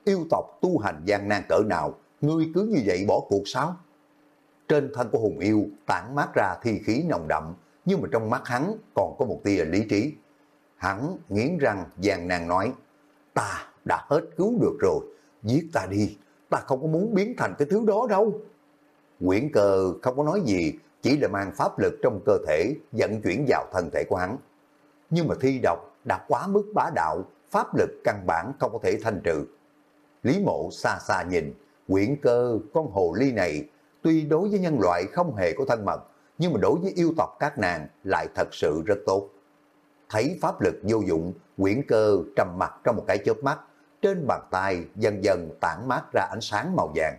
yêu tộc tu hành gian nan cỡ nào, ngươi cứ như vậy bỏ cuộc sao? Trên thân của hùng yêu tản mát ra thi khí nồng đậm, nhưng mà trong mắt hắn còn có một tia lý trí. Hắn nghiến răng gian nan nói, ta đã hết cứu được rồi, giết ta đi, ta không có muốn biến thành cái thứ đó đâu. nguyễn cơ không có nói gì, chỉ là mang pháp lực trong cơ thể dẫn chuyển vào thân thể của hắn. Nhưng mà thi độc đã quá mức bá đạo, pháp lực căn bản không có thể thanh trừ. Lý mộ xa xa nhìn, nguyễn cơ con hồ ly này tuy đối với nhân loại không hề có thân mật, nhưng mà đối với yêu tộc các nàng lại thật sự rất tốt. Thấy pháp lực vô dụng, quyển cơ trầm mặt trong một cái chớp mắt, trên bàn tay dần dần tản mát ra ánh sáng màu vàng.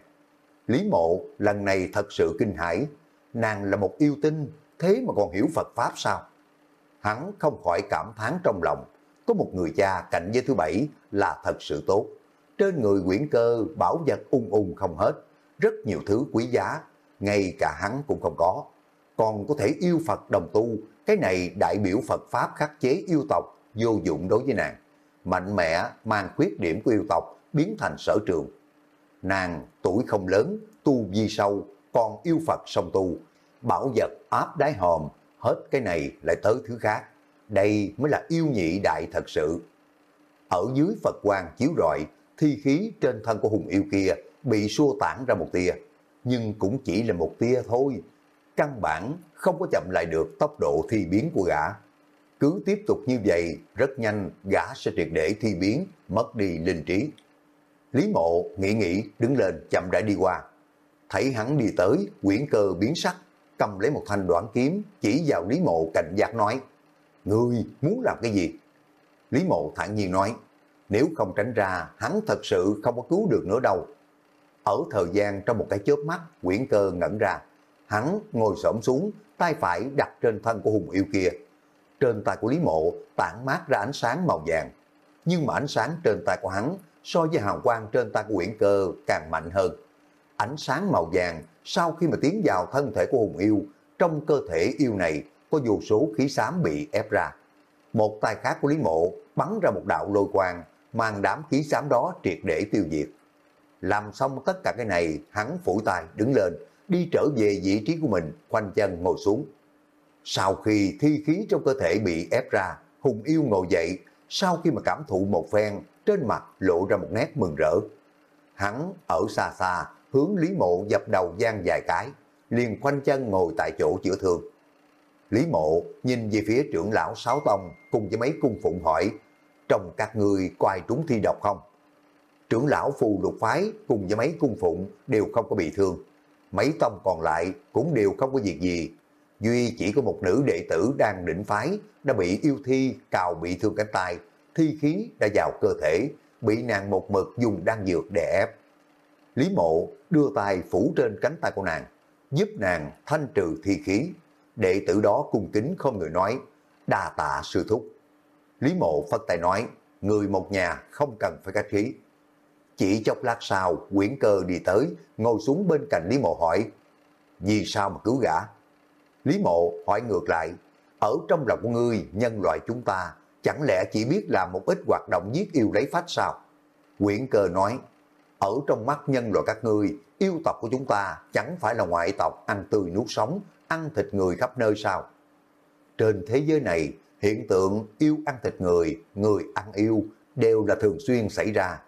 Lý mộ lần này thật sự kinh hãi, nàng là một yêu tinh, thế mà còn hiểu Phật Pháp sao? Hắn không khỏi cảm thán trong lòng, có một người cha cạnh với thứ bảy là thật sự tốt. Trên người quyển cơ bảo vật ung ung không hết, rất nhiều thứ quý giá, ngay cả hắn cũng không có. Còn có thể yêu Phật đồng tu, cái này đại biểu Phật Pháp khắc chế yêu tộc, vô dụng đối với nàng. Mạnh mẽ mang khuyết điểm của yêu tộc biến thành sở trường. Nàng tuổi không lớn, tu vi sâu, còn yêu Phật song tu. Bảo vật áp đáy hòm, hết cái này lại tới thứ khác. Đây mới là yêu nhị đại thật sự. Ở dưới Phật quang chiếu rọi, thi khí trên thân của hùng yêu kia bị xua tản ra một tia, nhưng cũng chỉ là một tia thôi. Căn bản không có chậm lại được tốc độ thi biến của gã. Cứ tiếp tục như vậy, rất nhanh gã sẽ triệt để thi biến, mất đi linh trí. Lý mộ nghĩ nghĩ đứng lên chậm rãi đi qua. Thấy hắn đi tới, quyển cơ biến sắc, cầm lấy một thanh đoạn kiếm, chỉ vào Lý mộ cảnh giác nói, Ngươi muốn làm cái gì? Lý mộ thản nhiên nói, nếu không tránh ra, hắn thật sự không có cứu được nữa đâu. Ở thời gian trong một cái chớp mắt, quyển cơ ngẩn ra. Hắn ngồi xổm xuống, tay phải đặt trên thân của hùng yêu kia. Trên tay của Lý Mộ tản mát ra ánh sáng màu vàng. Nhưng mà ánh sáng trên tay của hắn so với hào quang trên tay của uyển cơ càng mạnh hơn. Ánh sáng màu vàng sau khi mà tiến vào thân thể của hùng yêu, trong cơ thể yêu này có vô số khí xám bị ép ra. Một tay khác của Lý Mộ bắn ra một đạo lôi quang, mang đám khí xám đó triệt để tiêu diệt. Làm xong tất cả cái này, hắn phủi tay đứng lên, đi trở về vị trí của mình, khoanh chân ngồi xuống. Sau khi thi khí trong cơ thể bị ép ra, Hùng yêu ngồi dậy, sau khi mà cảm thụ một phen, trên mặt lộ ra một nét mừng rỡ. Hắn ở xa xa, hướng Lý Mộ dập đầu gian vài cái, liền khoanh chân ngồi tại chỗ chữa thương. Lý Mộ nhìn về phía trưởng lão Sáu Tông cùng với mấy cung phụng hỏi, trong các người có ai trúng thi độc không? trưởng lão phù lục phái cùng với mấy cung phụng đều không có bị thương. Mấy tông còn lại cũng đều không có việc gì. Duy chỉ có một nữ đệ tử đang định phái đã bị yêu thi cào bị thương cánh tay, thi khí đã vào cơ thể, bị nàng một mực dùng đan dược đè ép. Lý mộ đưa tay phủ trên cánh tay của nàng, giúp nàng thanh trừ thi khí. Đệ tử đó cung kính không người nói, đà tạ sư thúc. Lý mộ phất tay nói, người một nhà không cần phải cách khí. Chỉ chốc lát sau, quyển cơ đi tới, ngồi xuống bên cạnh Lý Mộ hỏi, vì sao mà cứu gã? Lý Mộ hỏi ngược lại, ở trong lòng của ngươi, nhân loại chúng ta, chẳng lẽ chỉ biết làm một ít hoạt động giết yêu lấy phách sao? Quyển cơ nói, ở trong mắt nhân loại các ngươi, yêu tộc của chúng ta chẳng phải là ngoại tộc ăn tươi nuốt sống, ăn thịt người khắp nơi sao? Trên thế giới này, hiện tượng yêu ăn thịt người, người ăn yêu đều là thường xuyên xảy ra.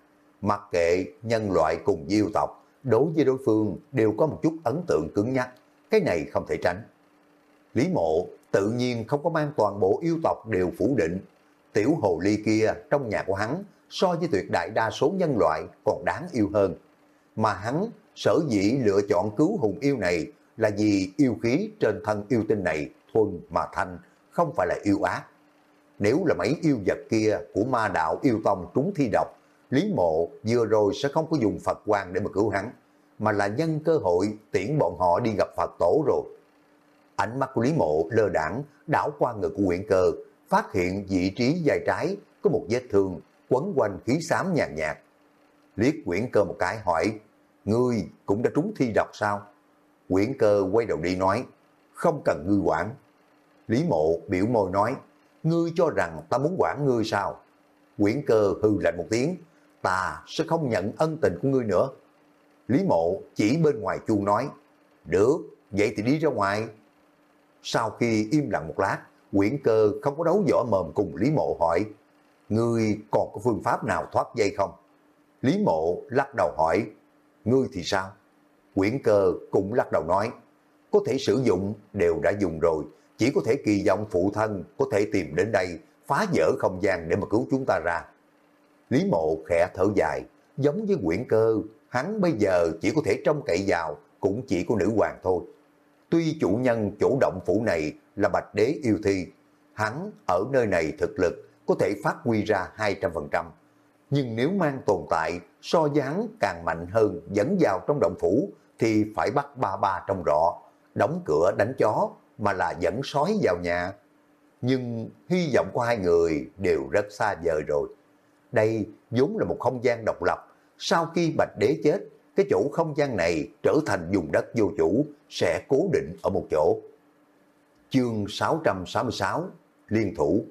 Mặc kệ nhân loại cùng yêu tộc, đối với đối phương đều có một chút ấn tượng cứng nhắc, cái này không thể tránh. Lý mộ tự nhiên không có mang toàn bộ yêu tộc đều phủ định. Tiểu hồ ly kia trong nhà của hắn so với tuyệt đại đa số nhân loại còn đáng yêu hơn. Mà hắn sở dĩ lựa chọn cứu hùng yêu này là vì yêu khí trên thân yêu tinh này thuần mà thanh, không phải là yêu ác. Nếu là mấy yêu vật kia của ma đạo yêu tông trúng thi độc, Lý Mộ vừa rồi sẽ không có dùng Phật quan để mà cứu hắn, mà là nhân cơ hội tiễn bọn họ đi gặp Phật tổ rồi. Ánh mắt của Lý Mộ lơ đảng đảo qua người của Nguyễn cơ, phát hiện vị trí dài trái có một vết thương quấn quanh khí xám nhàn nhạt. Liếc quyển cơ một cái hỏi, ngươi cũng đã trúng thi độc sao? Quyển cơ quay đầu đi nói, không cần ngươi quản. Lý mộ biểu môi nói, ngươi cho rằng ta muốn quản ngươi sao? Quyển cơ hư lạnh một tiếng, ta sẽ không nhận ân tình của ngươi nữa. Lý mộ chỉ bên ngoài chuông nói, được, vậy thì đi ra ngoài. Sau khi im lặng một lát, quyển cơ không có đấu võ mồm cùng Lý mộ hỏi, ngươi còn có phương pháp nào thoát dây không? Lý mộ lắc đầu hỏi, ngươi thì sao? Quyển cơ cũng lắc đầu nói, có thể sử dụng đều đã dùng rồi, chỉ có thể kỳ vọng phụ thân có thể tìm đến đây, phá vỡ không gian để mà cứu chúng ta ra. Lý mộ khẽ thở dài, giống với quyển cơ, hắn bây giờ chỉ có thể trông cậy vào, cũng chỉ có nữ hoàng thôi. Tuy chủ nhân chủ động phủ này là bạch đế yêu thi, hắn ở nơi này thực lực có thể phát huy ra 200%. Nhưng nếu mang tồn tại so với hắn càng mạnh hơn dẫn vào trong động phủ thì phải bắt ba ba trong rõ, đóng cửa đánh chó mà là dẫn sói vào nhà. Nhưng hy vọng của hai người đều rất xa vời rồi. Đây vốn là một không gian độc lập. Sau khi Bạch Đế chết, cái chỗ không gian này trở thành vùng đất vô chủ, sẽ cố định ở một chỗ. Chương 666 Liên thủ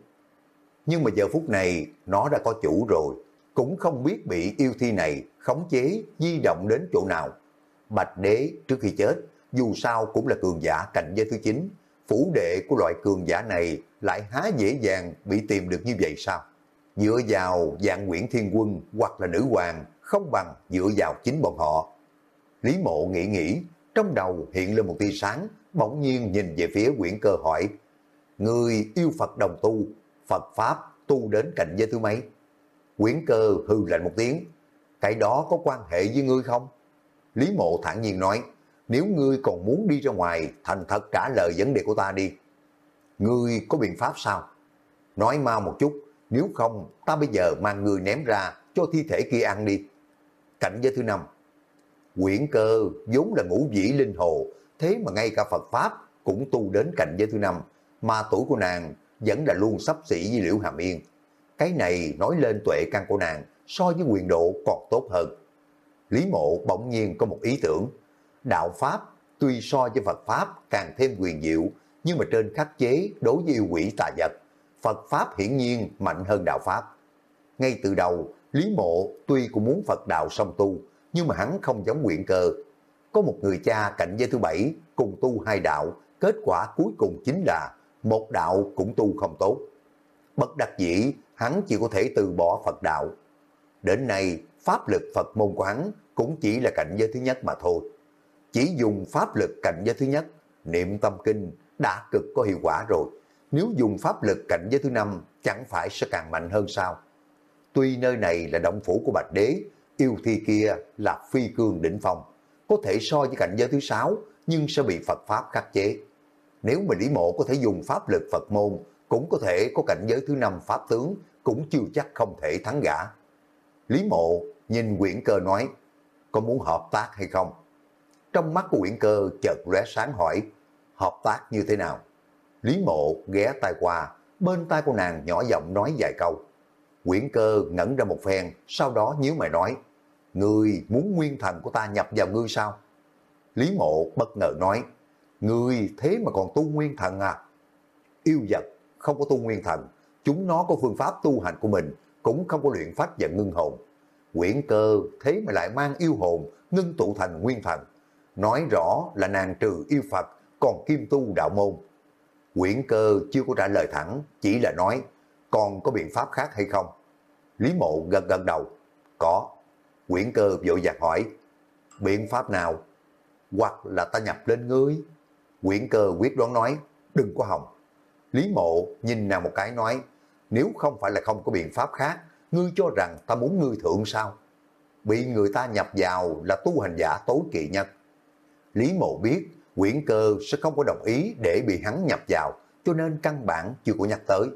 Nhưng mà giờ phút này nó đã có chủ rồi, cũng không biết bị yêu thi này khống chế, di động đến chỗ nào. Bạch Đế trước khi chết, dù sao cũng là cường giả cạnh giới thứ 9, phủ đệ của loại cường giả này lại há dễ dàng bị tìm được như vậy sao? Dựa vào dạng Nguyễn Thiên Quân hoặc là nữ hoàng, không bằng dựa vào chính bọn họ. Lý mộ nghĩ nghĩ, trong đầu hiện lên một tia sáng, bỗng nhiên nhìn về phía Nguyễn Cơ hỏi, Người yêu Phật đồng tu, Phật Pháp tu đến cạnh giới thứ mấy? Nguyễn Cơ hư lạnh một tiếng, cái đó có quan hệ với ngươi không? Lý mộ thản nhiên nói, nếu ngươi còn muốn đi ra ngoài, thành thật trả lời vấn đề của ta đi. Ngươi có biện pháp sao? Nói mau một chút, nếu không, ta bây giờ mang người ném ra, cho thi thể kia ăn đi. Cảnh giới thứ năm, quyển cơ vốn là ngũ vĩ linh hồ, thế mà ngay cả Phật Pháp cũng tu đến cảnh giới thứ năm, mà tuổi của nàng vẫn là luôn sắp xỉ với Liễu Hàm Yên. Cái này nói lên tuệ căn của nàng so với quyền độ còn tốt hơn. Lý mộ bỗng nhiên có một ý tưởng, đạo Pháp tuy so với Phật Pháp càng thêm quyền diệu, nhưng mà trên khắc chế đối với yêu quỷ tà vật, Phật Pháp hiển nhiên mạnh hơn đạo Pháp. Ngay từ đầu, Lý Mộ tuy cũng muốn Phật đạo song tu, nhưng mà hắn không giống nguyện cơ. Có một người cha cạnh giới thứ bảy cùng tu hai đạo, kết quả cuối cùng chính là một đạo cũng tu không tốt. Bất đắc dĩ, hắn chỉ có thể từ bỏ Phật đạo. Đến nay, pháp lực Phật môn của hắn cũng chỉ là cảnh giới thứ nhất mà thôi. Chỉ dùng pháp lực cảnh giới thứ nhất, niệm tâm kinh đã cực có hiệu quả rồi. Nếu dùng pháp lực cảnh giới thứ năm, chẳng phải sẽ càng mạnh hơn sao? Tuy nơi này là động phủ của Bạch Đế, yêu thi kia là phi cương đỉnh phong, có thể so với cảnh giới thứ sáu, nhưng sẽ bị Phật Pháp khắc chế. Nếu mà Lý Mộ có thể dùng pháp lực Phật môn, cũng có thể có cảnh giới thứ năm Pháp tướng, cũng chưa chắc không thể thắng gã. Lý Mộ nhìn Nguyễn cơ nói, có muốn hợp tác hay không? Trong mắt của Nguyễn cơ chợt lóe sáng hỏi, hợp tác như thế nào? Lý Mộ ghé tai qua, bên tai của nàng nhỏ giọng nói vài câu. Quyển cơ ngẩn ra một phen, sau đó nhíu mày nói, Ngươi muốn nguyên thần của ta nhập vào ngươi sao? Lý Mộ bất ngờ nói, Ngươi thế mà còn tu nguyên thần à? Yêu vật không có tu nguyên thần, chúng nó có phương pháp tu hành của mình, cũng không có luyện pháp và ngưng hồn. Quyển cơ thế mà lại mang yêu hồn, ngưng tụ thành nguyên thần. Nói rõ là nàng trừ yêu Phật, còn kim tu đạo môn. Quyển cơ chưa có trả lời thẳng, chỉ là nói, còn có biện pháp khác hay không? Lý mộ gật gật đầu, có. Quyển cơ vội vàng hỏi, biện pháp nào? Hoặc là ta nhập lên ngươi? Quyển cơ quyết đoán nói, đừng có hòng. Lý mộ nhìn nàng một cái nói, nếu không phải là không có biện pháp khác, ngươi cho rằng ta muốn ngươi thượng sao? Bị người ta nhập vào là tu hành giả tối kỵ nhất. Lý mộ biết quyển cơ sẽ không có đồng ý để bị hắn nhập vào, cho nên căn bản chưa có nhắc tới.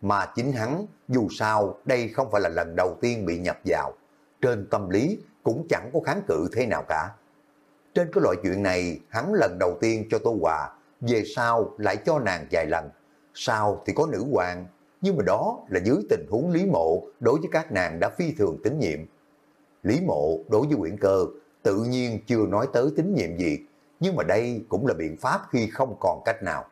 Mà chính hắn, dù sao đây không phải là lần đầu tiên bị nhập vào, trên tâm lý cũng chẳng có kháng cự thế nào cả. Trên cái loại chuyện này, hắn lần đầu tiên cho Tô Hòa, về sau lại cho nàng vài lần. Sau thì có nữ hoàng, nhưng mà đó là dưới tình huống Lý Mộ đối với các nàng đã phi thường tín nhiệm. Lý Mộ đối với quyển cơ tự nhiên chưa nói tới tín nhiệm gì, nhưng mà đây cũng là biện pháp khi không còn cách nào.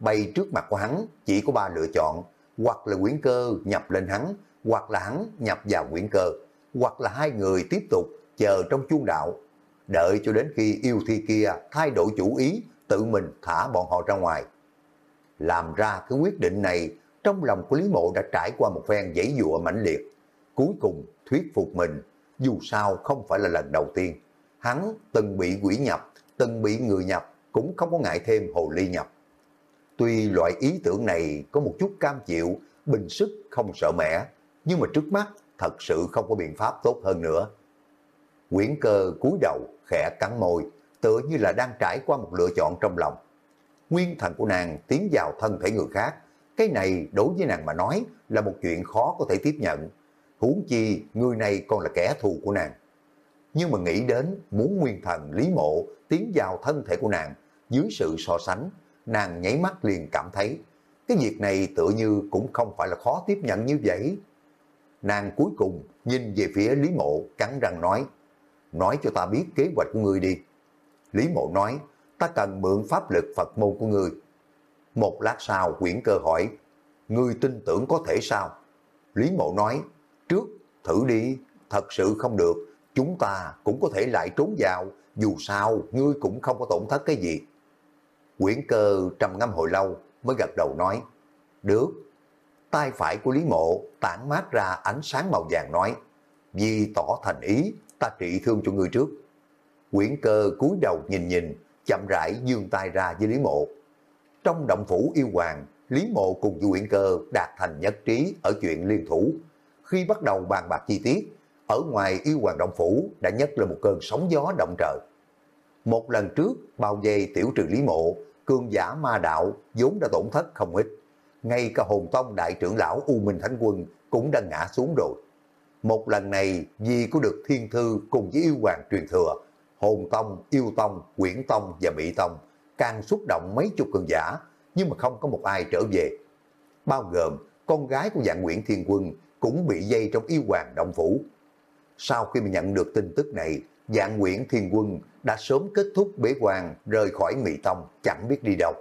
Bay trước mặt của hắn chỉ có ba lựa chọn, hoặc là quyển cơ nhập lên hắn, hoặc là hắn nhập vào quyển cơ, hoặc là hai người tiếp tục chờ trong chuông đạo, đợi cho đến khi yêu thi kia thay đổi chủ ý, tự mình thả bọn họ ra ngoài. Làm ra cái quyết định này, trong lòng của Lý Mộ đã trải qua một phen giấy dụa mãnh liệt. Cuối cùng thuyết phục mình, dù sao không phải là lần đầu tiên. Hắn từng bị quỷ nhập, từng bị người nhập, cũng không có ngại thêm hồ ly nhập. Tuy loại ý tưởng này có một chút cam chịu, bình sức không sợ mẻ, nhưng mà trước mắt thật sự không có biện pháp tốt hơn nữa. Quyển cơ cúi đầu, khẽ cắn môi, tựa như là đang trải qua một lựa chọn trong lòng. Nguyên thần của nàng tiến vào thân thể người khác, cái này đối với nàng mà nói là một chuyện khó có thể tiếp nhận. Huống chi người này còn là kẻ thù của nàng. Nhưng mà nghĩ đến muốn nguyên thần Lý Mộ tiến vào thân thể của nàng, dưới sự so sánh, nàng nháy mắt liền cảm thấy cái việc này tựa như cũng không phải là khó tiếp nhận như vậy. Nàng cuối cùng nhìn về phía Lý Mộ cắn răng nói, nói cho ta biết kế hoạch của ngươi đi. Lý Mộ nói, ta cần mượn pháp lực Phật môn của ngươi. Một lát sau quyển cơ hỏi, ngươi tin tưởng có thể sao? Lý Mộ nói, trước thử đi, thật sự không được, chúng ta cũng có thể lại trốn vào, dù sao ngươi cũng không có tổn thất cái gì. Quyển cơ trầm ngâm hồi lâu mới gật đầu nói, được. Tay phải của Lý Mộ tản mát ra ánh sáng màu vàng nói, vì tỏ thành ý, ta trị thương cho ngươi trước. Quyển cơ cúi đầu nhìn nhìn, chậm rãi dương tay ra với Lý Mộ. Trong động phủ yêu hoàng, Lý Mộ cùng với Quyển cơ đạt thành nhất trí ở chuyện liên thủ. Khi bắt đầu bàn bạc chi tiết, ở ngoài yêu hoàng động phủ đã nhấc lên một cơn sóng gió động trời. Một lần trước, bao dây tiểu trừ Lý Mộ, cương giả ma đạo vốn đã tổn thất không ít. Ngay cả hồn tông đại trưởng lão U Minh Thánh Quân cũng đã ngã xuống rồi. Một lần này vì có được thiên thư cùng với yêu hoàng truyền thừa, hồn tông, yêu tông, quyển tông và bị tông càng xúc động mấy chục cường giả, nhưng mà không có một ai trở về. Bao gồm con gái của dạng Nguyễn Thiên Quân cũng bị dây trong yêu hoàng động phủ. Sau khi mà nhận được tin tức này, dạng Nguyễn Thiên Quân đã sớm kết thúc bế quan rời khỏi Mỹ Tông chẳng biết đi đâu.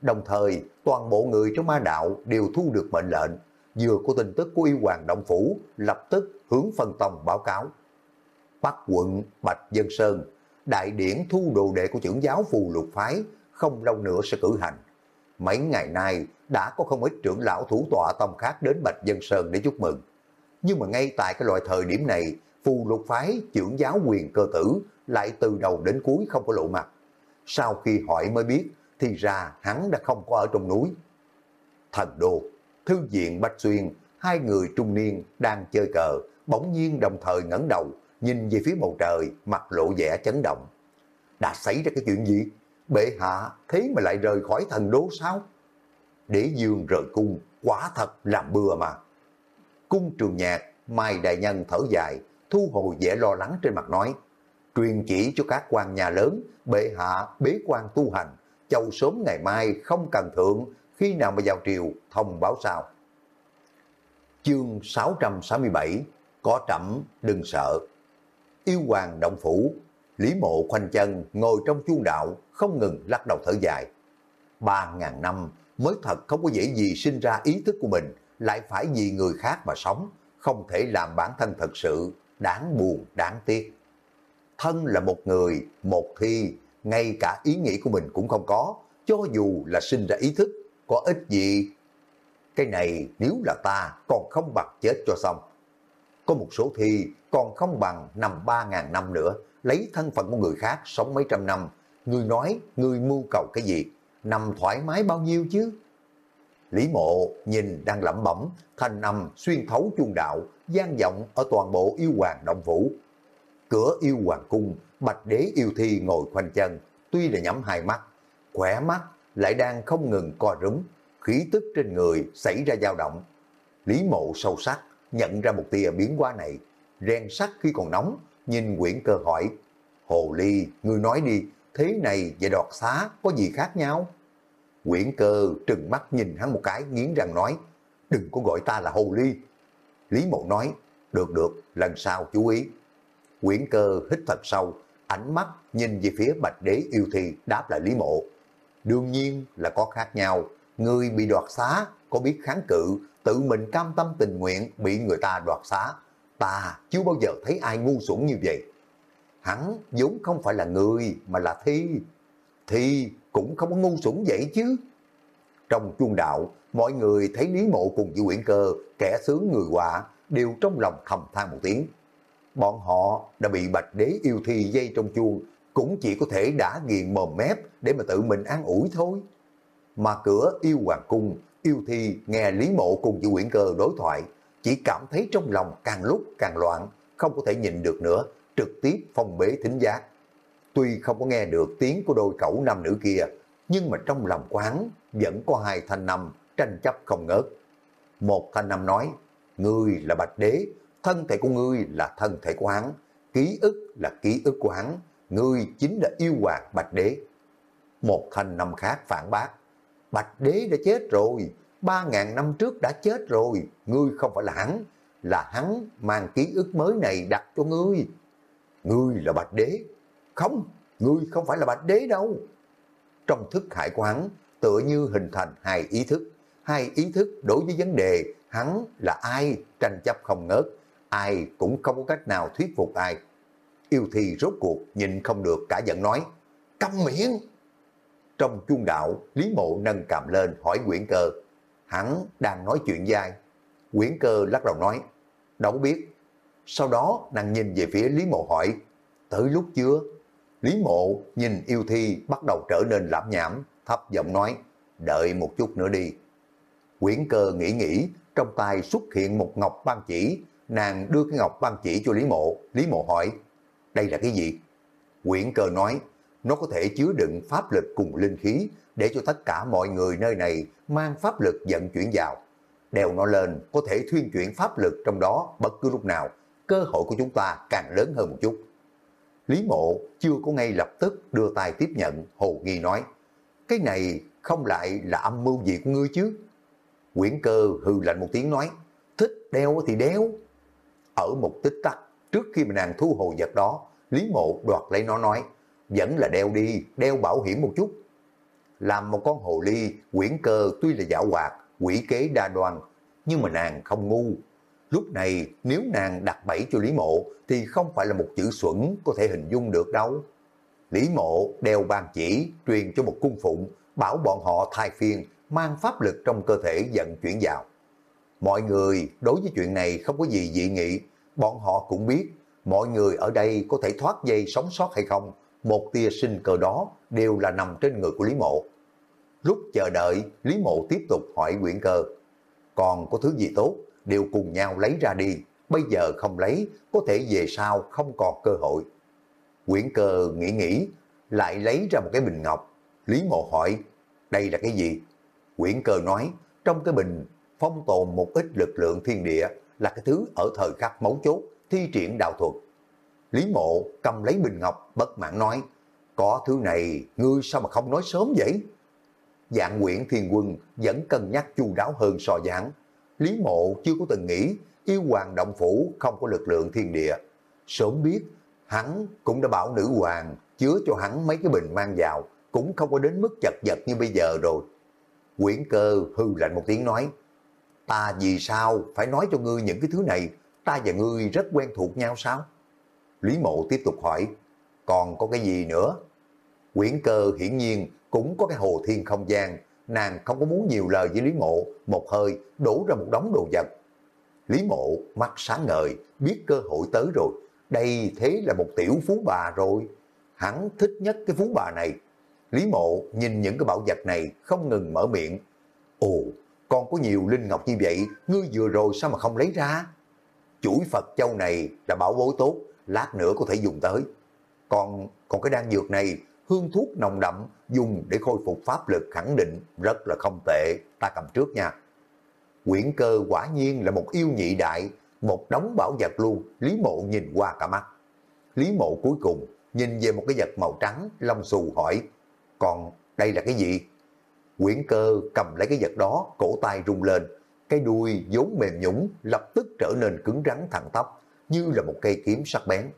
Đồng thời, toàn bộ người trong ma đạo đều thu được mệnh lệnh, vừa có tin tức của yêu hoàng động phủ, lập tức hướng phân tông báo cáo. Bắc quận Bạch Dân Sơn, đại điển thu đồ đệ của trưởng giáo phù lục phái, không lâu nữa sẽ cử hành. Mấy ngày nay đã có không ít trưởng lão thủ tọa tông khác đến Bạch Dân Sơn để chúc mừng. Nhưng mà ngay tại cái loại thời điểm này, phù lục phái trưởng giáo quyền cơ tử lại từ đầu đến cuối không có lộ mặt. Sau khi hỏi mới biết, thì ra hắn đã không có ở trong núi. Thần đồ thư viện Bách Xuyên, hai người trung niên đang chơi cờ, bỗng nhiên đồng thời ngẩng đầu, nhìn về phía bầu trời, mặt lộ vẻ chấn động. Đã xảy ra cái chuyện gì? Bệ hạ thế mà lại rời khỏi thần đố sao? để dương rời cung, quả thật làm bừa mà. Cung trường nhạc, Mai Đại Nhân thở dài, thu hồi vẻ lo lắng trên mặt nói, truyền chỉ cho các quan nhà lớn, bệ hạ bế quan tu hành, châu sớm ngày mai không cần thượng, khi nào mà vào triều thông báo sao. Chương 667 Có trẫm đừng sợ Yêu hoàng động phủ Lý mộ khoanh chân ngồi trong chuông đạo không ngừng lắc đầu thở dài. Ba ngàn năm mới thật không có dễ gì sinh ra ý thức của mình lại phải vì người khác mà sống, không thể làm bản thân thật sự, đáng buồn, đáng tiếc. Thân là một người, một thi, ngay cả ý nghĩ của mình cũng không có, cho dù là sinh ra ý thức, có ích gì? Cái này nếu là ta còn không bằng chết cho xong. Có một số thi còn không bằng nằm ba ngàn năm nữa, lấy thân phận của người khác sống mấy trăm năm. Người nói, người mưu cầu cái gì? Nằm thoải mái bao nhiêu chứ? Lý mộ nhìn đang lẩm bẩm, thanh âm xuyên thấu chuông đạo, gian vọng ở toàn bộ yêu hoàng động phủ. Cửa yêu hoàng cung, bạch đế yêu thi ngồi khoanh chân, tuy là nhắm hai mắt, khỏe mắt lại đang không ngừng co rúm, khí tức trên người xảy ra dao động. Lý mộ sâu sắc, nhận ra một tia biến hóa này, rèn sắt khi còn nóng, nhìn quyển cơ hỏi, Hồ Ly, ngươi nói đi, thế này và đoạt xá có gì khác nhau? Nguyễn cơ trừng mắt nhìn hắn một cái, nghiến răng nói, đừng có gọi ta là Hồ Ly. Lý Mộ nói, được được, lần sau chú ý. Nguyễn cơ hít thật sâu, ánh mắt nhìn về phía bạch đế yêu thi đáp lại Lý Mộ. Đương nhiên là có khác nhau, người bị đoạt xá, có biết kháng cự, tự mình cam tâm tình nguyện bị người ta đoạt xá. Ta chưa bao giờ thấy ai ngu xuẩn như vậy. Hắn vốn không phải là người mà là thi. Thi cũng không có ngu xuẩn vậy chứ. Trong chuông đạo, mọi người thấy Lý Mộ cùng Diệu Quyển Cơ, kẻ sướng người họa, đều trong lòng thầm than một tiếng. Bọn họ đã bị bạch đế yêu thi dây trong chuông, cũng chỉ có thể đã nghiền mồm mép để mà tự mình an ủi thôi. Mà cửa yêu hoàng cung, yêu thi nghe Lý Mộ cùng Diệu Quyển Cơ đối thoại, chỉ cảm thấy trong lòng càng lúc càng loạn, không có thể nhìn được nữa, trực tiếp phong bế thính giác. Tuy không có nghe được tiếng của đôi cẩu nam nữ kia, nhưng mà trong lòng quán vẫn có hai thanh nam tranh chấp không ngớt. Một thanh nam nói, ngươi là bạch đế, thân thể của ngươi là thân thể của hắn, ký ức là ký ức của hắn, ngươi chính là yêu hoàng bạch đế. Một thanh nam khác phản bác, bạch đế đã chết rồi, ba ngàn năm trước đã chết rồi, ngươi không phải là hắn, là hắn mang ký ức mới này đặt cho ngươi. Ngươi là bạch đế, không, ngươi không phải là bạch đế đâu. Trong thức hải của hắn, tựa như hình thành hai ý thức. Hai ý thức đối với vấn đề hắn là ai tranh chấp không ngớt, ai cũng không có cách nào thuyết phục ai. Yêu thì rốt cuộc nhìn không được cả giận nói, câm miệng. Trong chuông đạo, Lý Mộ nâng cầm lên hỏi Nguyễn Cơ, hắn đang nói chuyện dai. Nguyễn Cơ lắc đầu nói, đâu biết. Sau đó nàng nhìn về phía Lý Mộ hỏi, tới lúc chưa? Lý Mộ nhìn yêu thi bắt đầu trở nên lãm nhảm, thấp giọng nói, đợi một chút nữa đi. Quyển cơ nghĩ nghĩ, trong tay xuất hiện một ngọc ban chỉ, nàng đưa cái ngọc ban chỉ cho Lý Mộ. Lý Mộ hỏi, đây là cái gì? Quyển cơ nói, nó có thể chứa đựng pháp lực cùng linh khí để cho tất cả mọi người nơi này mang pháp lực vận chuyển vào. đèo nó lên có thể thuyên chuyển pháp lực trong đó bất cứ lúc nào, cơ hội của chúng ta càng lớn hơn một chút. Lý mộ chưa có ngay lập tức đưa tay tiếp nhận, hồ nghi nói, cái này không lại là âm mưu gì của ngươi chứ? Quyển cơ hư lạnh một tiếng nói, thích đeo thì đeo. Ở một tích tắc, trước khi mà nàng thu hồi vật đó, Lý mộ đoạt lấy nó nói, vẫn là đeo đi, đeo bảo hiểm một chút. Làm một con hồ ly, quyển cơ tuy là giả hoạt, quỷ kế đa đoan, nhưng mà nàng không ngu, Lúc này nếu nàng đặt bẫy cho Lý Mộ thì không phải là một chữ xuẩn có thể hình dung được đâu. Lý Mộ đeo bàn chỉ truyền cho một cung phụng bảo bọn họ thai phiên mang pháp lực trong cơ thể dần chuyển vào. Mọi người đối với chuyện này không có gì dị nghị, bọn họ cũng biết mọi người ở đây có thể thoát dây sống sót hay không, một tia sinh cơ đó đều là nằm trên người của Lý Mộ. Lúc chờ đợi, Lý Mộ tiếp tục hỏi Quyển Cơ, còn có thứ gì tốt đều cùng nhau lấy ra đi, bây giờ không lấy, có thể về sau không còn cơ hội. Quyển cơ nghĩ nghĩ, lại lấy ra một cái bình ngọc. Lý mộ hỏi, đây là cái gì? Quyển cơ nói, trong cái bình phong tồn một ít lực lượng thiên địa là cái thứ ở thời khắc mấu chốt, thi triển đạo thuật. Lý mộ cầm lấy bình ngọc, bất mãn nói, có thứ này, ngươi sao mà không nói sớm vậy? Dạng quyển thiên quân vẫn cân nhắc chu đáo hơn so giảng, Lý Mộ chưa có từng nghĩ yêu hoàng động phủ không có lực lượng thiên địa. Sớm biết, hắn cũng đã bảo nữ hoàng chứa cho hắn mấy cái bình mang vào, cũng không có đến mức chật vật như bây giờ rồi. Quyển cơ hư lạnh một tiếng nói, ta vì sao phải nói cho ngươi những cái thứ này, ta và ngươi rất quen thuộc nhau sao? Lý Mộ tiếp tục hỏi, còn có cái gì nữa? Quyển cơ hiển nhiên cũng có cái hồ thiên không gian, nàng không có muốn nhiều lời với Lý Mộ, một hơi đổ ra một đống đồ vật. Lý Mộ mắt sáng ngời, biết cơ hội tới rồi, đây thế là một tiểu phú bà rồi. Hắn thích nhất cái phú bà này. Lý Mộ nhìn những cái bảo vật này không ngừng mở miệng. Ồ, con có nhiều linh ngọc như vậy, ngươi vừa rồi sao mà không lấy ra? Chuỗi Phật Châu này là bảo bối tốt, lát nữa có thể dùng tới. Còn còn cái đan dược này, hương thuốc nồng đậm, dùng để khôi phục pháp lực khẳng định rất là không tệ, ta cầm trước nha. Quyển cơ quả nhiên là một yêu nhị đại, một đống bảo vật luôn, Lý Mộ nhìn qua cả mắt. Lý Mộ cuối cùng nhìn về một cái vật màu trắng, lông xù hỏi, còn đây là cái gì? Quyển cơ cầm lấy cái vật đó, cổ tay rung lên, cái đuôi vốn mềm nhũng lập tức trở nên cứng rắn thẳng tắp, như là một cây kiếm sắc bén.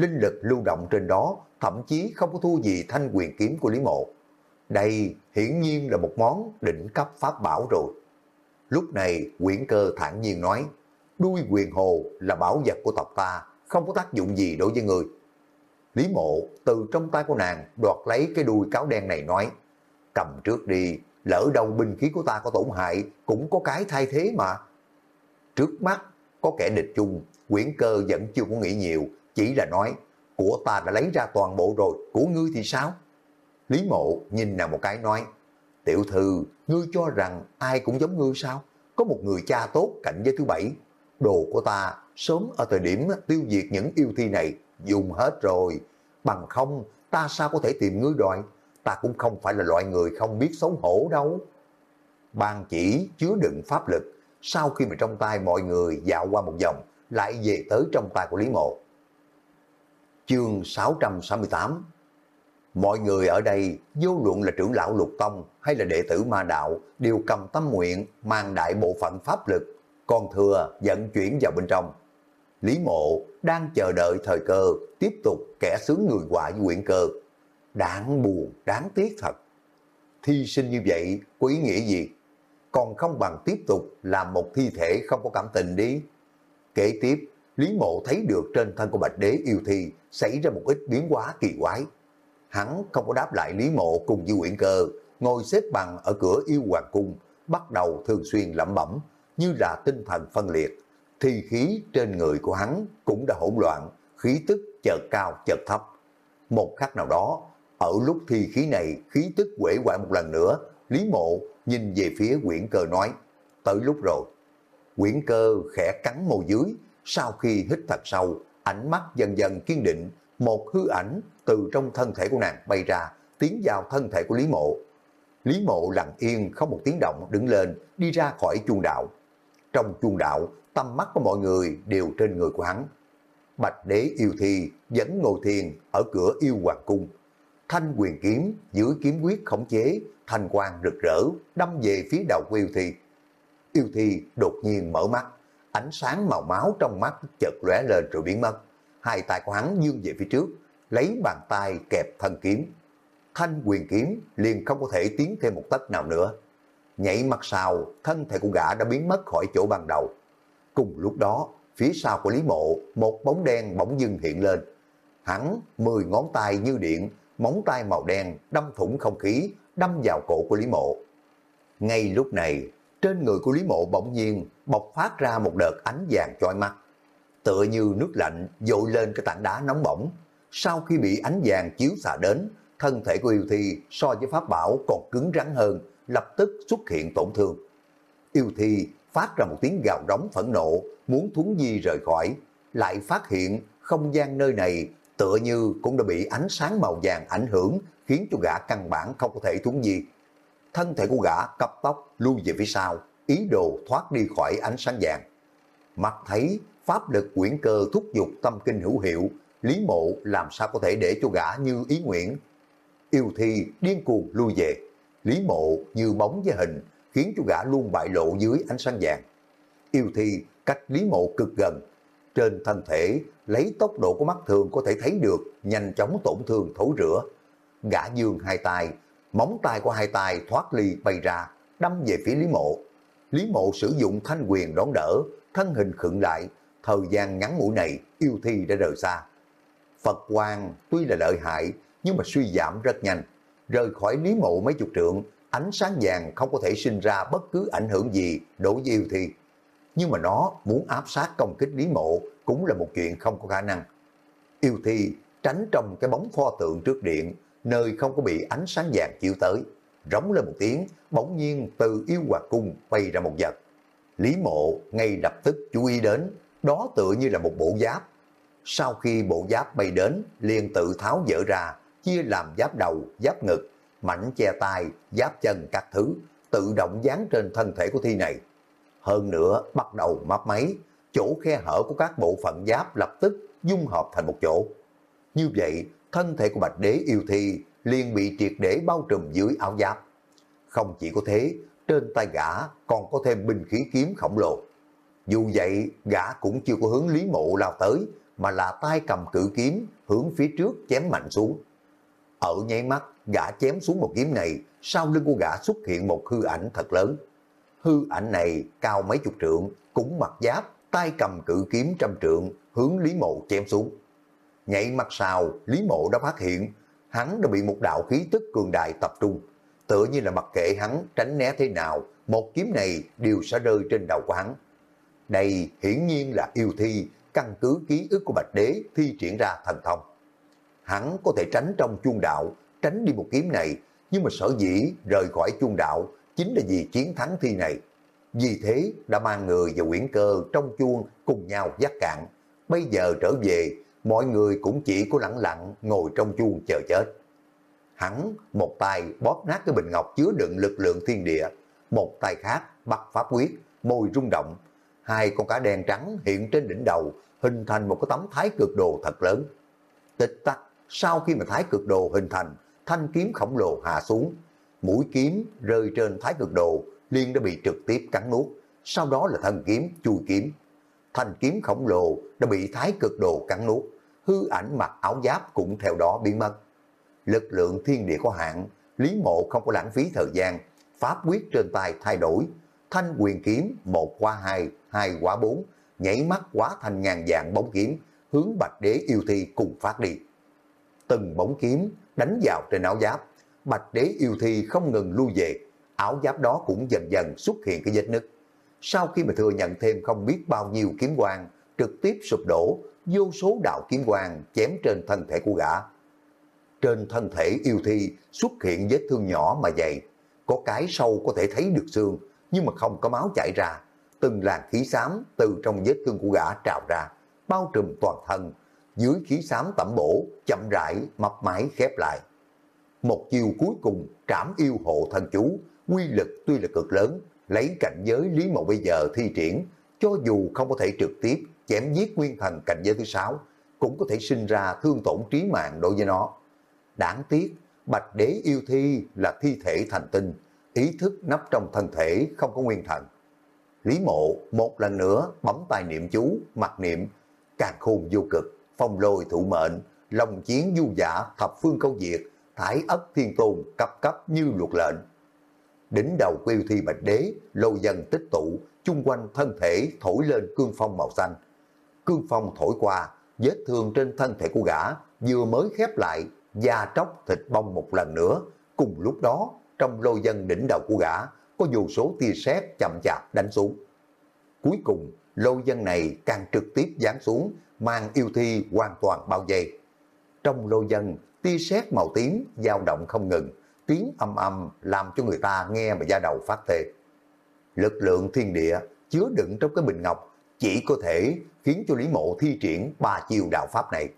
Linh lực lưu động trên đó, thậm chí không có thua gì thanh quyền kiếm của Lý Mộ. Đây hiển nhiên là một món đỉnh cấp pháp bảo rồi. Lúc này quyển cơ thản nhiên nói, đuôi quyền hồ là bảo vật của tộc ta, không có tác dụng gì đối với người. Lý mộ từ trong tay của nàng đoạt lấy cái đuôi cáo đen này nói, cầm trước đi, lỡ đâu binh khí của ta có tổn hại, cũng có cái thay thế mà. Trước mắt, có kẻ địch chung, quyển cơ vẫn chưa có nghĩ nhiều, chỉ là nói, của ta đã lấy ra toàn bộ rồi, của ngươi thì sao? Lý mộ nhìn nàng một cái nói, tiểu thư, ngươi cho rằng ai cũng giống ngươi sao? Có một người cha tốt cạnh với thứ bảy, đồ của ta sớm ở thời điểm tiêu diệt những yêu thi này dùng hết rồi. Bằng không, ta sao có thể tìm ngươi đòi? Ta cũng không phải là loại người không biết xấu hổ đâu. Bàn chỉ chứa đựng pháp lực, sau khi mà trong tay mọi người dạo qua một vòng, lại về tới trong tay của Lý Mộ. Chương 668 Mọi người ở đây, vô luận là trưởng lão lục tông hay là đệ tử ma đạo, đều cầm tâm nguyện mang đại bộ phận pháp lực, còn thừa dẫn chuyển vào bên trong. Lý mộ đang chờ đợi thời cơ, tiếp tục kẻ sướng người quả với quyển cơ. Đáng buồn, đáng tiếc thật. Thi sinh như vậy có ý nghĩa gì? Còn không bằng tiếp tục làm một thi thể không có cảm tình đi. Kế tiếp, Lý mộ thấy được trên thân của Bạch Đế yêu thi xảy ra một ít biến hóa kỳ quái hắn không có đáp lại Lý Mộ cùng với Nguyễn Cơ, ngồi xếp bằng ở cửa yêu hoàng cung, bắt đầu thường xuyên lẩm bẩm, như là tinh thần phân liệt. Thì khí trên người của hắn cũng đã hỗn loạn, khí tức chợt cao chợt thấp. Một khắc nào đó, ở lúc thi khí này khí tức quể quại một lần nữa, Lý Mộ nhìn về phía Nguyễn Cơ nói, tới lúc rồi. Nguyễn Cơ khẽ cắn môi dưới, sau khi hít thật sâu, ánh mắt dần dần kiên định, một hư ảnh từ trong thân thể của nàng bay ra, tiến vào thân thể của Lý Mộ. Lý Mộ lặng yên không một tiếng động đứng lên, đi ra khỏi chuông đạo. Trong chuông đạo, tâm mắt của mọi người đều trên người của hắn. Bạch đế yêu thi vẫn ngồi thiền ở cửa yêu hoàng cung. Thanh quyền kiếm dưới kiếm quyết khống chế, thanh quang rực rỡ, đâm về phía đầu của yêu thi. Yêu thi đột nhiên mở mắt, ánh sáng màu máu trong mắt chợt lóe lên rồi biến mất hai tay của hắn dương về phía trước, lấy bàn tay kẹp thân kiếm. Thanh quyền kiếm liền không có thể tiến thêm một tấc nào nữa. Nhảy mặt sau, thân thể của gã đã biến mất khỏi chỗ ban đầu. Cùng lúc đó, phía sau của Lý Mộ, một bóng đen bỗng dưng hiện lên. Hắn, mười ngón tay như điện, móng tay màu đen đâm thủng không khí, đâm vào cổ của Lý Mộ. Ngay lúc này, trên người của Lý Mộ bỗng nhiên bộc phát ra một đợt ánh vàng chói mắt tựa như nước lạnh dội lên cái tảng đá nóng bỏng. Sau khi bị ánh vàng chiếu xạ đến, thân thể của yêu thi so với pháp bảo còn cứng rắn hơn, lập tức xuất hiện tổn thương. Yêu thi phát ra một tiếng gào rống phẫn nộ, muốn thuấn di rời khỏi, lại phát hiện không gian nơi này tựa như cũng đã bị ánh sáng màu vàng ảnh hưởng, khiến cho gã căn bản không có thể thuấn di. Thân thể của gã cấp tóc lui về phía sau, ý đồ thoát đi khỏi ánh sáng vàng. mặt thấy pháp lực quyển cơ thúc giục tâm kinh hữu hiệu, Lý Mộ làm sao có thể để cho gã như ý nguyện. Yêu thi điên cuồng lui về, Lý Mộ như bóng với hình, khiến cho gã luôn bại lộ dưới ánh sáng vàng. Yêu thi cách Lý Mộ cực gần, trên thân thể lấy tốc độ của mắt thường có thể thấy được nhanh chóng tổn thương thấu rửa. Gã dương hai tay, móng tay của hai tay thoát ly bay ra, đâm về phía Lý Mộ. Lý Mộ sử dụng thanh quyền đón đỡ, thân hình khựng lại, thời gian ngắn ngủi này yêu thi đã rời xa. Phật quang tuy là lợi hại, nhưng mà suy giảm rất nhanh. Rời khỏi Lý Mộ mấy chục trượng, ánh sáng vàng không có thể sinh ra bất cứ ảnh hưởng gì đối với yêu thi. Nhưng mà nó muốn áp sát công kích Lý Mộ cũng là một chuyện không có khả năng. Yêu thi tránh trong cái bóng pho tượng trước điện, nơi không có bị ánh sáng vàng chiếu tới. Rống lên một tiếng, bỗng nhiên từ yêu hoạt cung bay ra một vật. Lý mộ ngay lập tức chú ý đến, đó tựa như là một bộ giáp. Sau khi bộ giáp bay đến, liền tự tháo dỡ ra, chia làm giáp đầu, giáp ngực, mảnh che tay, giáp chân các thứ, tự động dán trên thân thể của thi này. Hơn nữa, bắt đầu mấp máy, chỗ khe hở của các bộ phận giáp lập tức dung hợp thành một chỗ. Như vậy, thân thể của Bạch Đế yêu thi liền bị triệt để bao trùm dưới áo giáp. Không chỉ có thế, trên tay gã còn có thêm binh khí kiếm khổng lồ. Dù vậy, gã cũng chưa có hướng Lý Mộ lao tới, mà là tay cầm cự kiếm hướng phía trước chém mạnh xuống. Ở nháy mắt, gã chém xuống một kiếm này, sau lưng của gã xuất hiện một hư ảnh thật lớn. Hư ảnh này cao mấy chục trượng, cũng mặc giáp, tay cầm cự kiếm trăm trượng, hướng Lý Mộ chém xuống. Nhảy mặt sau, Lý Mộ đã phát hiện, hắn đã bị một đạo khí tức cường đại tập trung. Tựa như là mặc kệ hắn tránh né thế nào, một kiếm này đều sẽ rơi trên đầu của hắn. Đây hiển nhiên là yêu thi, căn cứ ký ức của Bạch Đế thi triển ra thần thông. Hắn có thể tránh trong chuông đạo, tránh đi một kiếm này, nhưng mà sở dĩ rời khỏi chuông đạo chính là vì chiến thắng thi này. Vì thế đã mang người và quyển cơ trong chuông cùng nhau dắt cạn. Bây giờ trở về, mọi người cũng chỉ có lặng lặng ngồi trong chuông chờ chết. Hắn một tay bóp nát cái bình ngọc chứa đựng lực lượng thiên địa, một tay khác bắt pháp quyết, môi rung động. Hai con cá đen trắng hiện trên đỉnh đầu, hình thành một cái tấm thái cực đồ thật lớn. Tích tắc, sau khi mà thái cực đồ hình thành, thanh kiếm khổng lồ hạ xuống. Mũi kiếm rơi trên thái cực đồ, liền đã bị trực tiếp cắn nuốt. Sau đó là thân kiếm, chui kiếm. Thanh kiếm khổng lồ đã bị thái cực đồ cắn nuốt. Hư ảnh mặc áo giáp cũng theo đó biến mất lực lượng thiên địa có hạn, Lý Mộ không có lãng phí thời gian, pháp quyết trên tay thay đổi, thanh quyền kiếm một qua hai, hai qua bốn, nhảy mắt quá thành ngàn dạng bóng kiếm, hướng Bạch Đế yêu thi cùng phát đi. Từng bóng kiếm đánh vào trên áo giáp, Bạch Đế yêu thi không ngừng lui về, áo giáp đó cũng dần dần xuất hiện cái vết nứt. Sau khi mà thừa nhận thêm không biết bao nhiêu kiếm quang, trực tiếp sụp đổ, vô số đạo kiếm quang chém trên thân thể của gã trên thân thể yêu thi xuất hiện vết thương nhỏ mà dày. Có cái sâu có thể thấy được xương, nhưng mà không có máu chảy ra. Từng làn khí xám từ trong vết thương của gã trào ra, bao trùm toàn thân. Dưới khí xám tẩm bổ, chậm rãi, mập mái khép lại. Một chiều cuối cùng trảm yêu hộ thần chú, quy lực tuy là cực lớn, lấy cảnh giới Lý Mộ bây giờ thi triển, cho dù không có thể trực tiếp chém giết nguyên thần cảnh giới thứ sáu, cũng có thể sinh ra thương tổn trí mạng đối với nó. Đáng tiếc, bạch đế yêu thi là thi thể thành tinh, ý thức nắp trong thân thể không có nguyên thần. Lý mộ một lần nữa bấm tay niệm chú, mặc niệm, càng khôn vô cực, phong lôi thụ mệnh, lòng chiến du giả thập phương câu diệt, thải ất thiên tôn cấp cấp như luật lệnh. Đỉnh đầu của yêu thi bạch đế, lôi dân tích tụ, chung quanh thân thể thổi lên cương phong màu xanh. Cương phong thổi qua, vết thương trên thân thể của gã vừa mới khép lại da tróc thịt bong một lần nữa. Cùng lúc đó, trong lôi dân đỉnh đầu của gã, có vô số tia sét chậm chạp đánh xuống. Cuối cùng, lôi dân này càng trực tiếp giáng xuống, mang yêu thi hoàn toàn bao vây. Trong lôi dân, tia sét màu tím dao động không ngừng, tiếng âm âm làm cho người ta nghe mà da đầu phát tê. Lực lượng thiên địa chứa đựng trong cái bình ngọc chỉ có thể khiến cho Lý Mộ thi triển ba chiều đạo pháp này.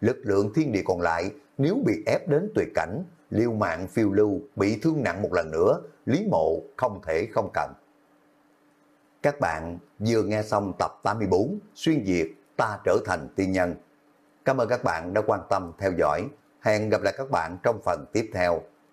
Lực lượng thiên địa còn lại nếu bị ép đến tuyệt cảnh, liêu mạng phiêu lưu bị thương nặng một lần nữa, Lý Mộ không thể không cần. Các bạn vừa nghe xong tập 84 Xuyên Diệt ta trở thành tiên nhân. Cảm ơn các bạn đã quan tâm theo dõi. Hẹn gặp lại các bạn trong phần tiếp theo.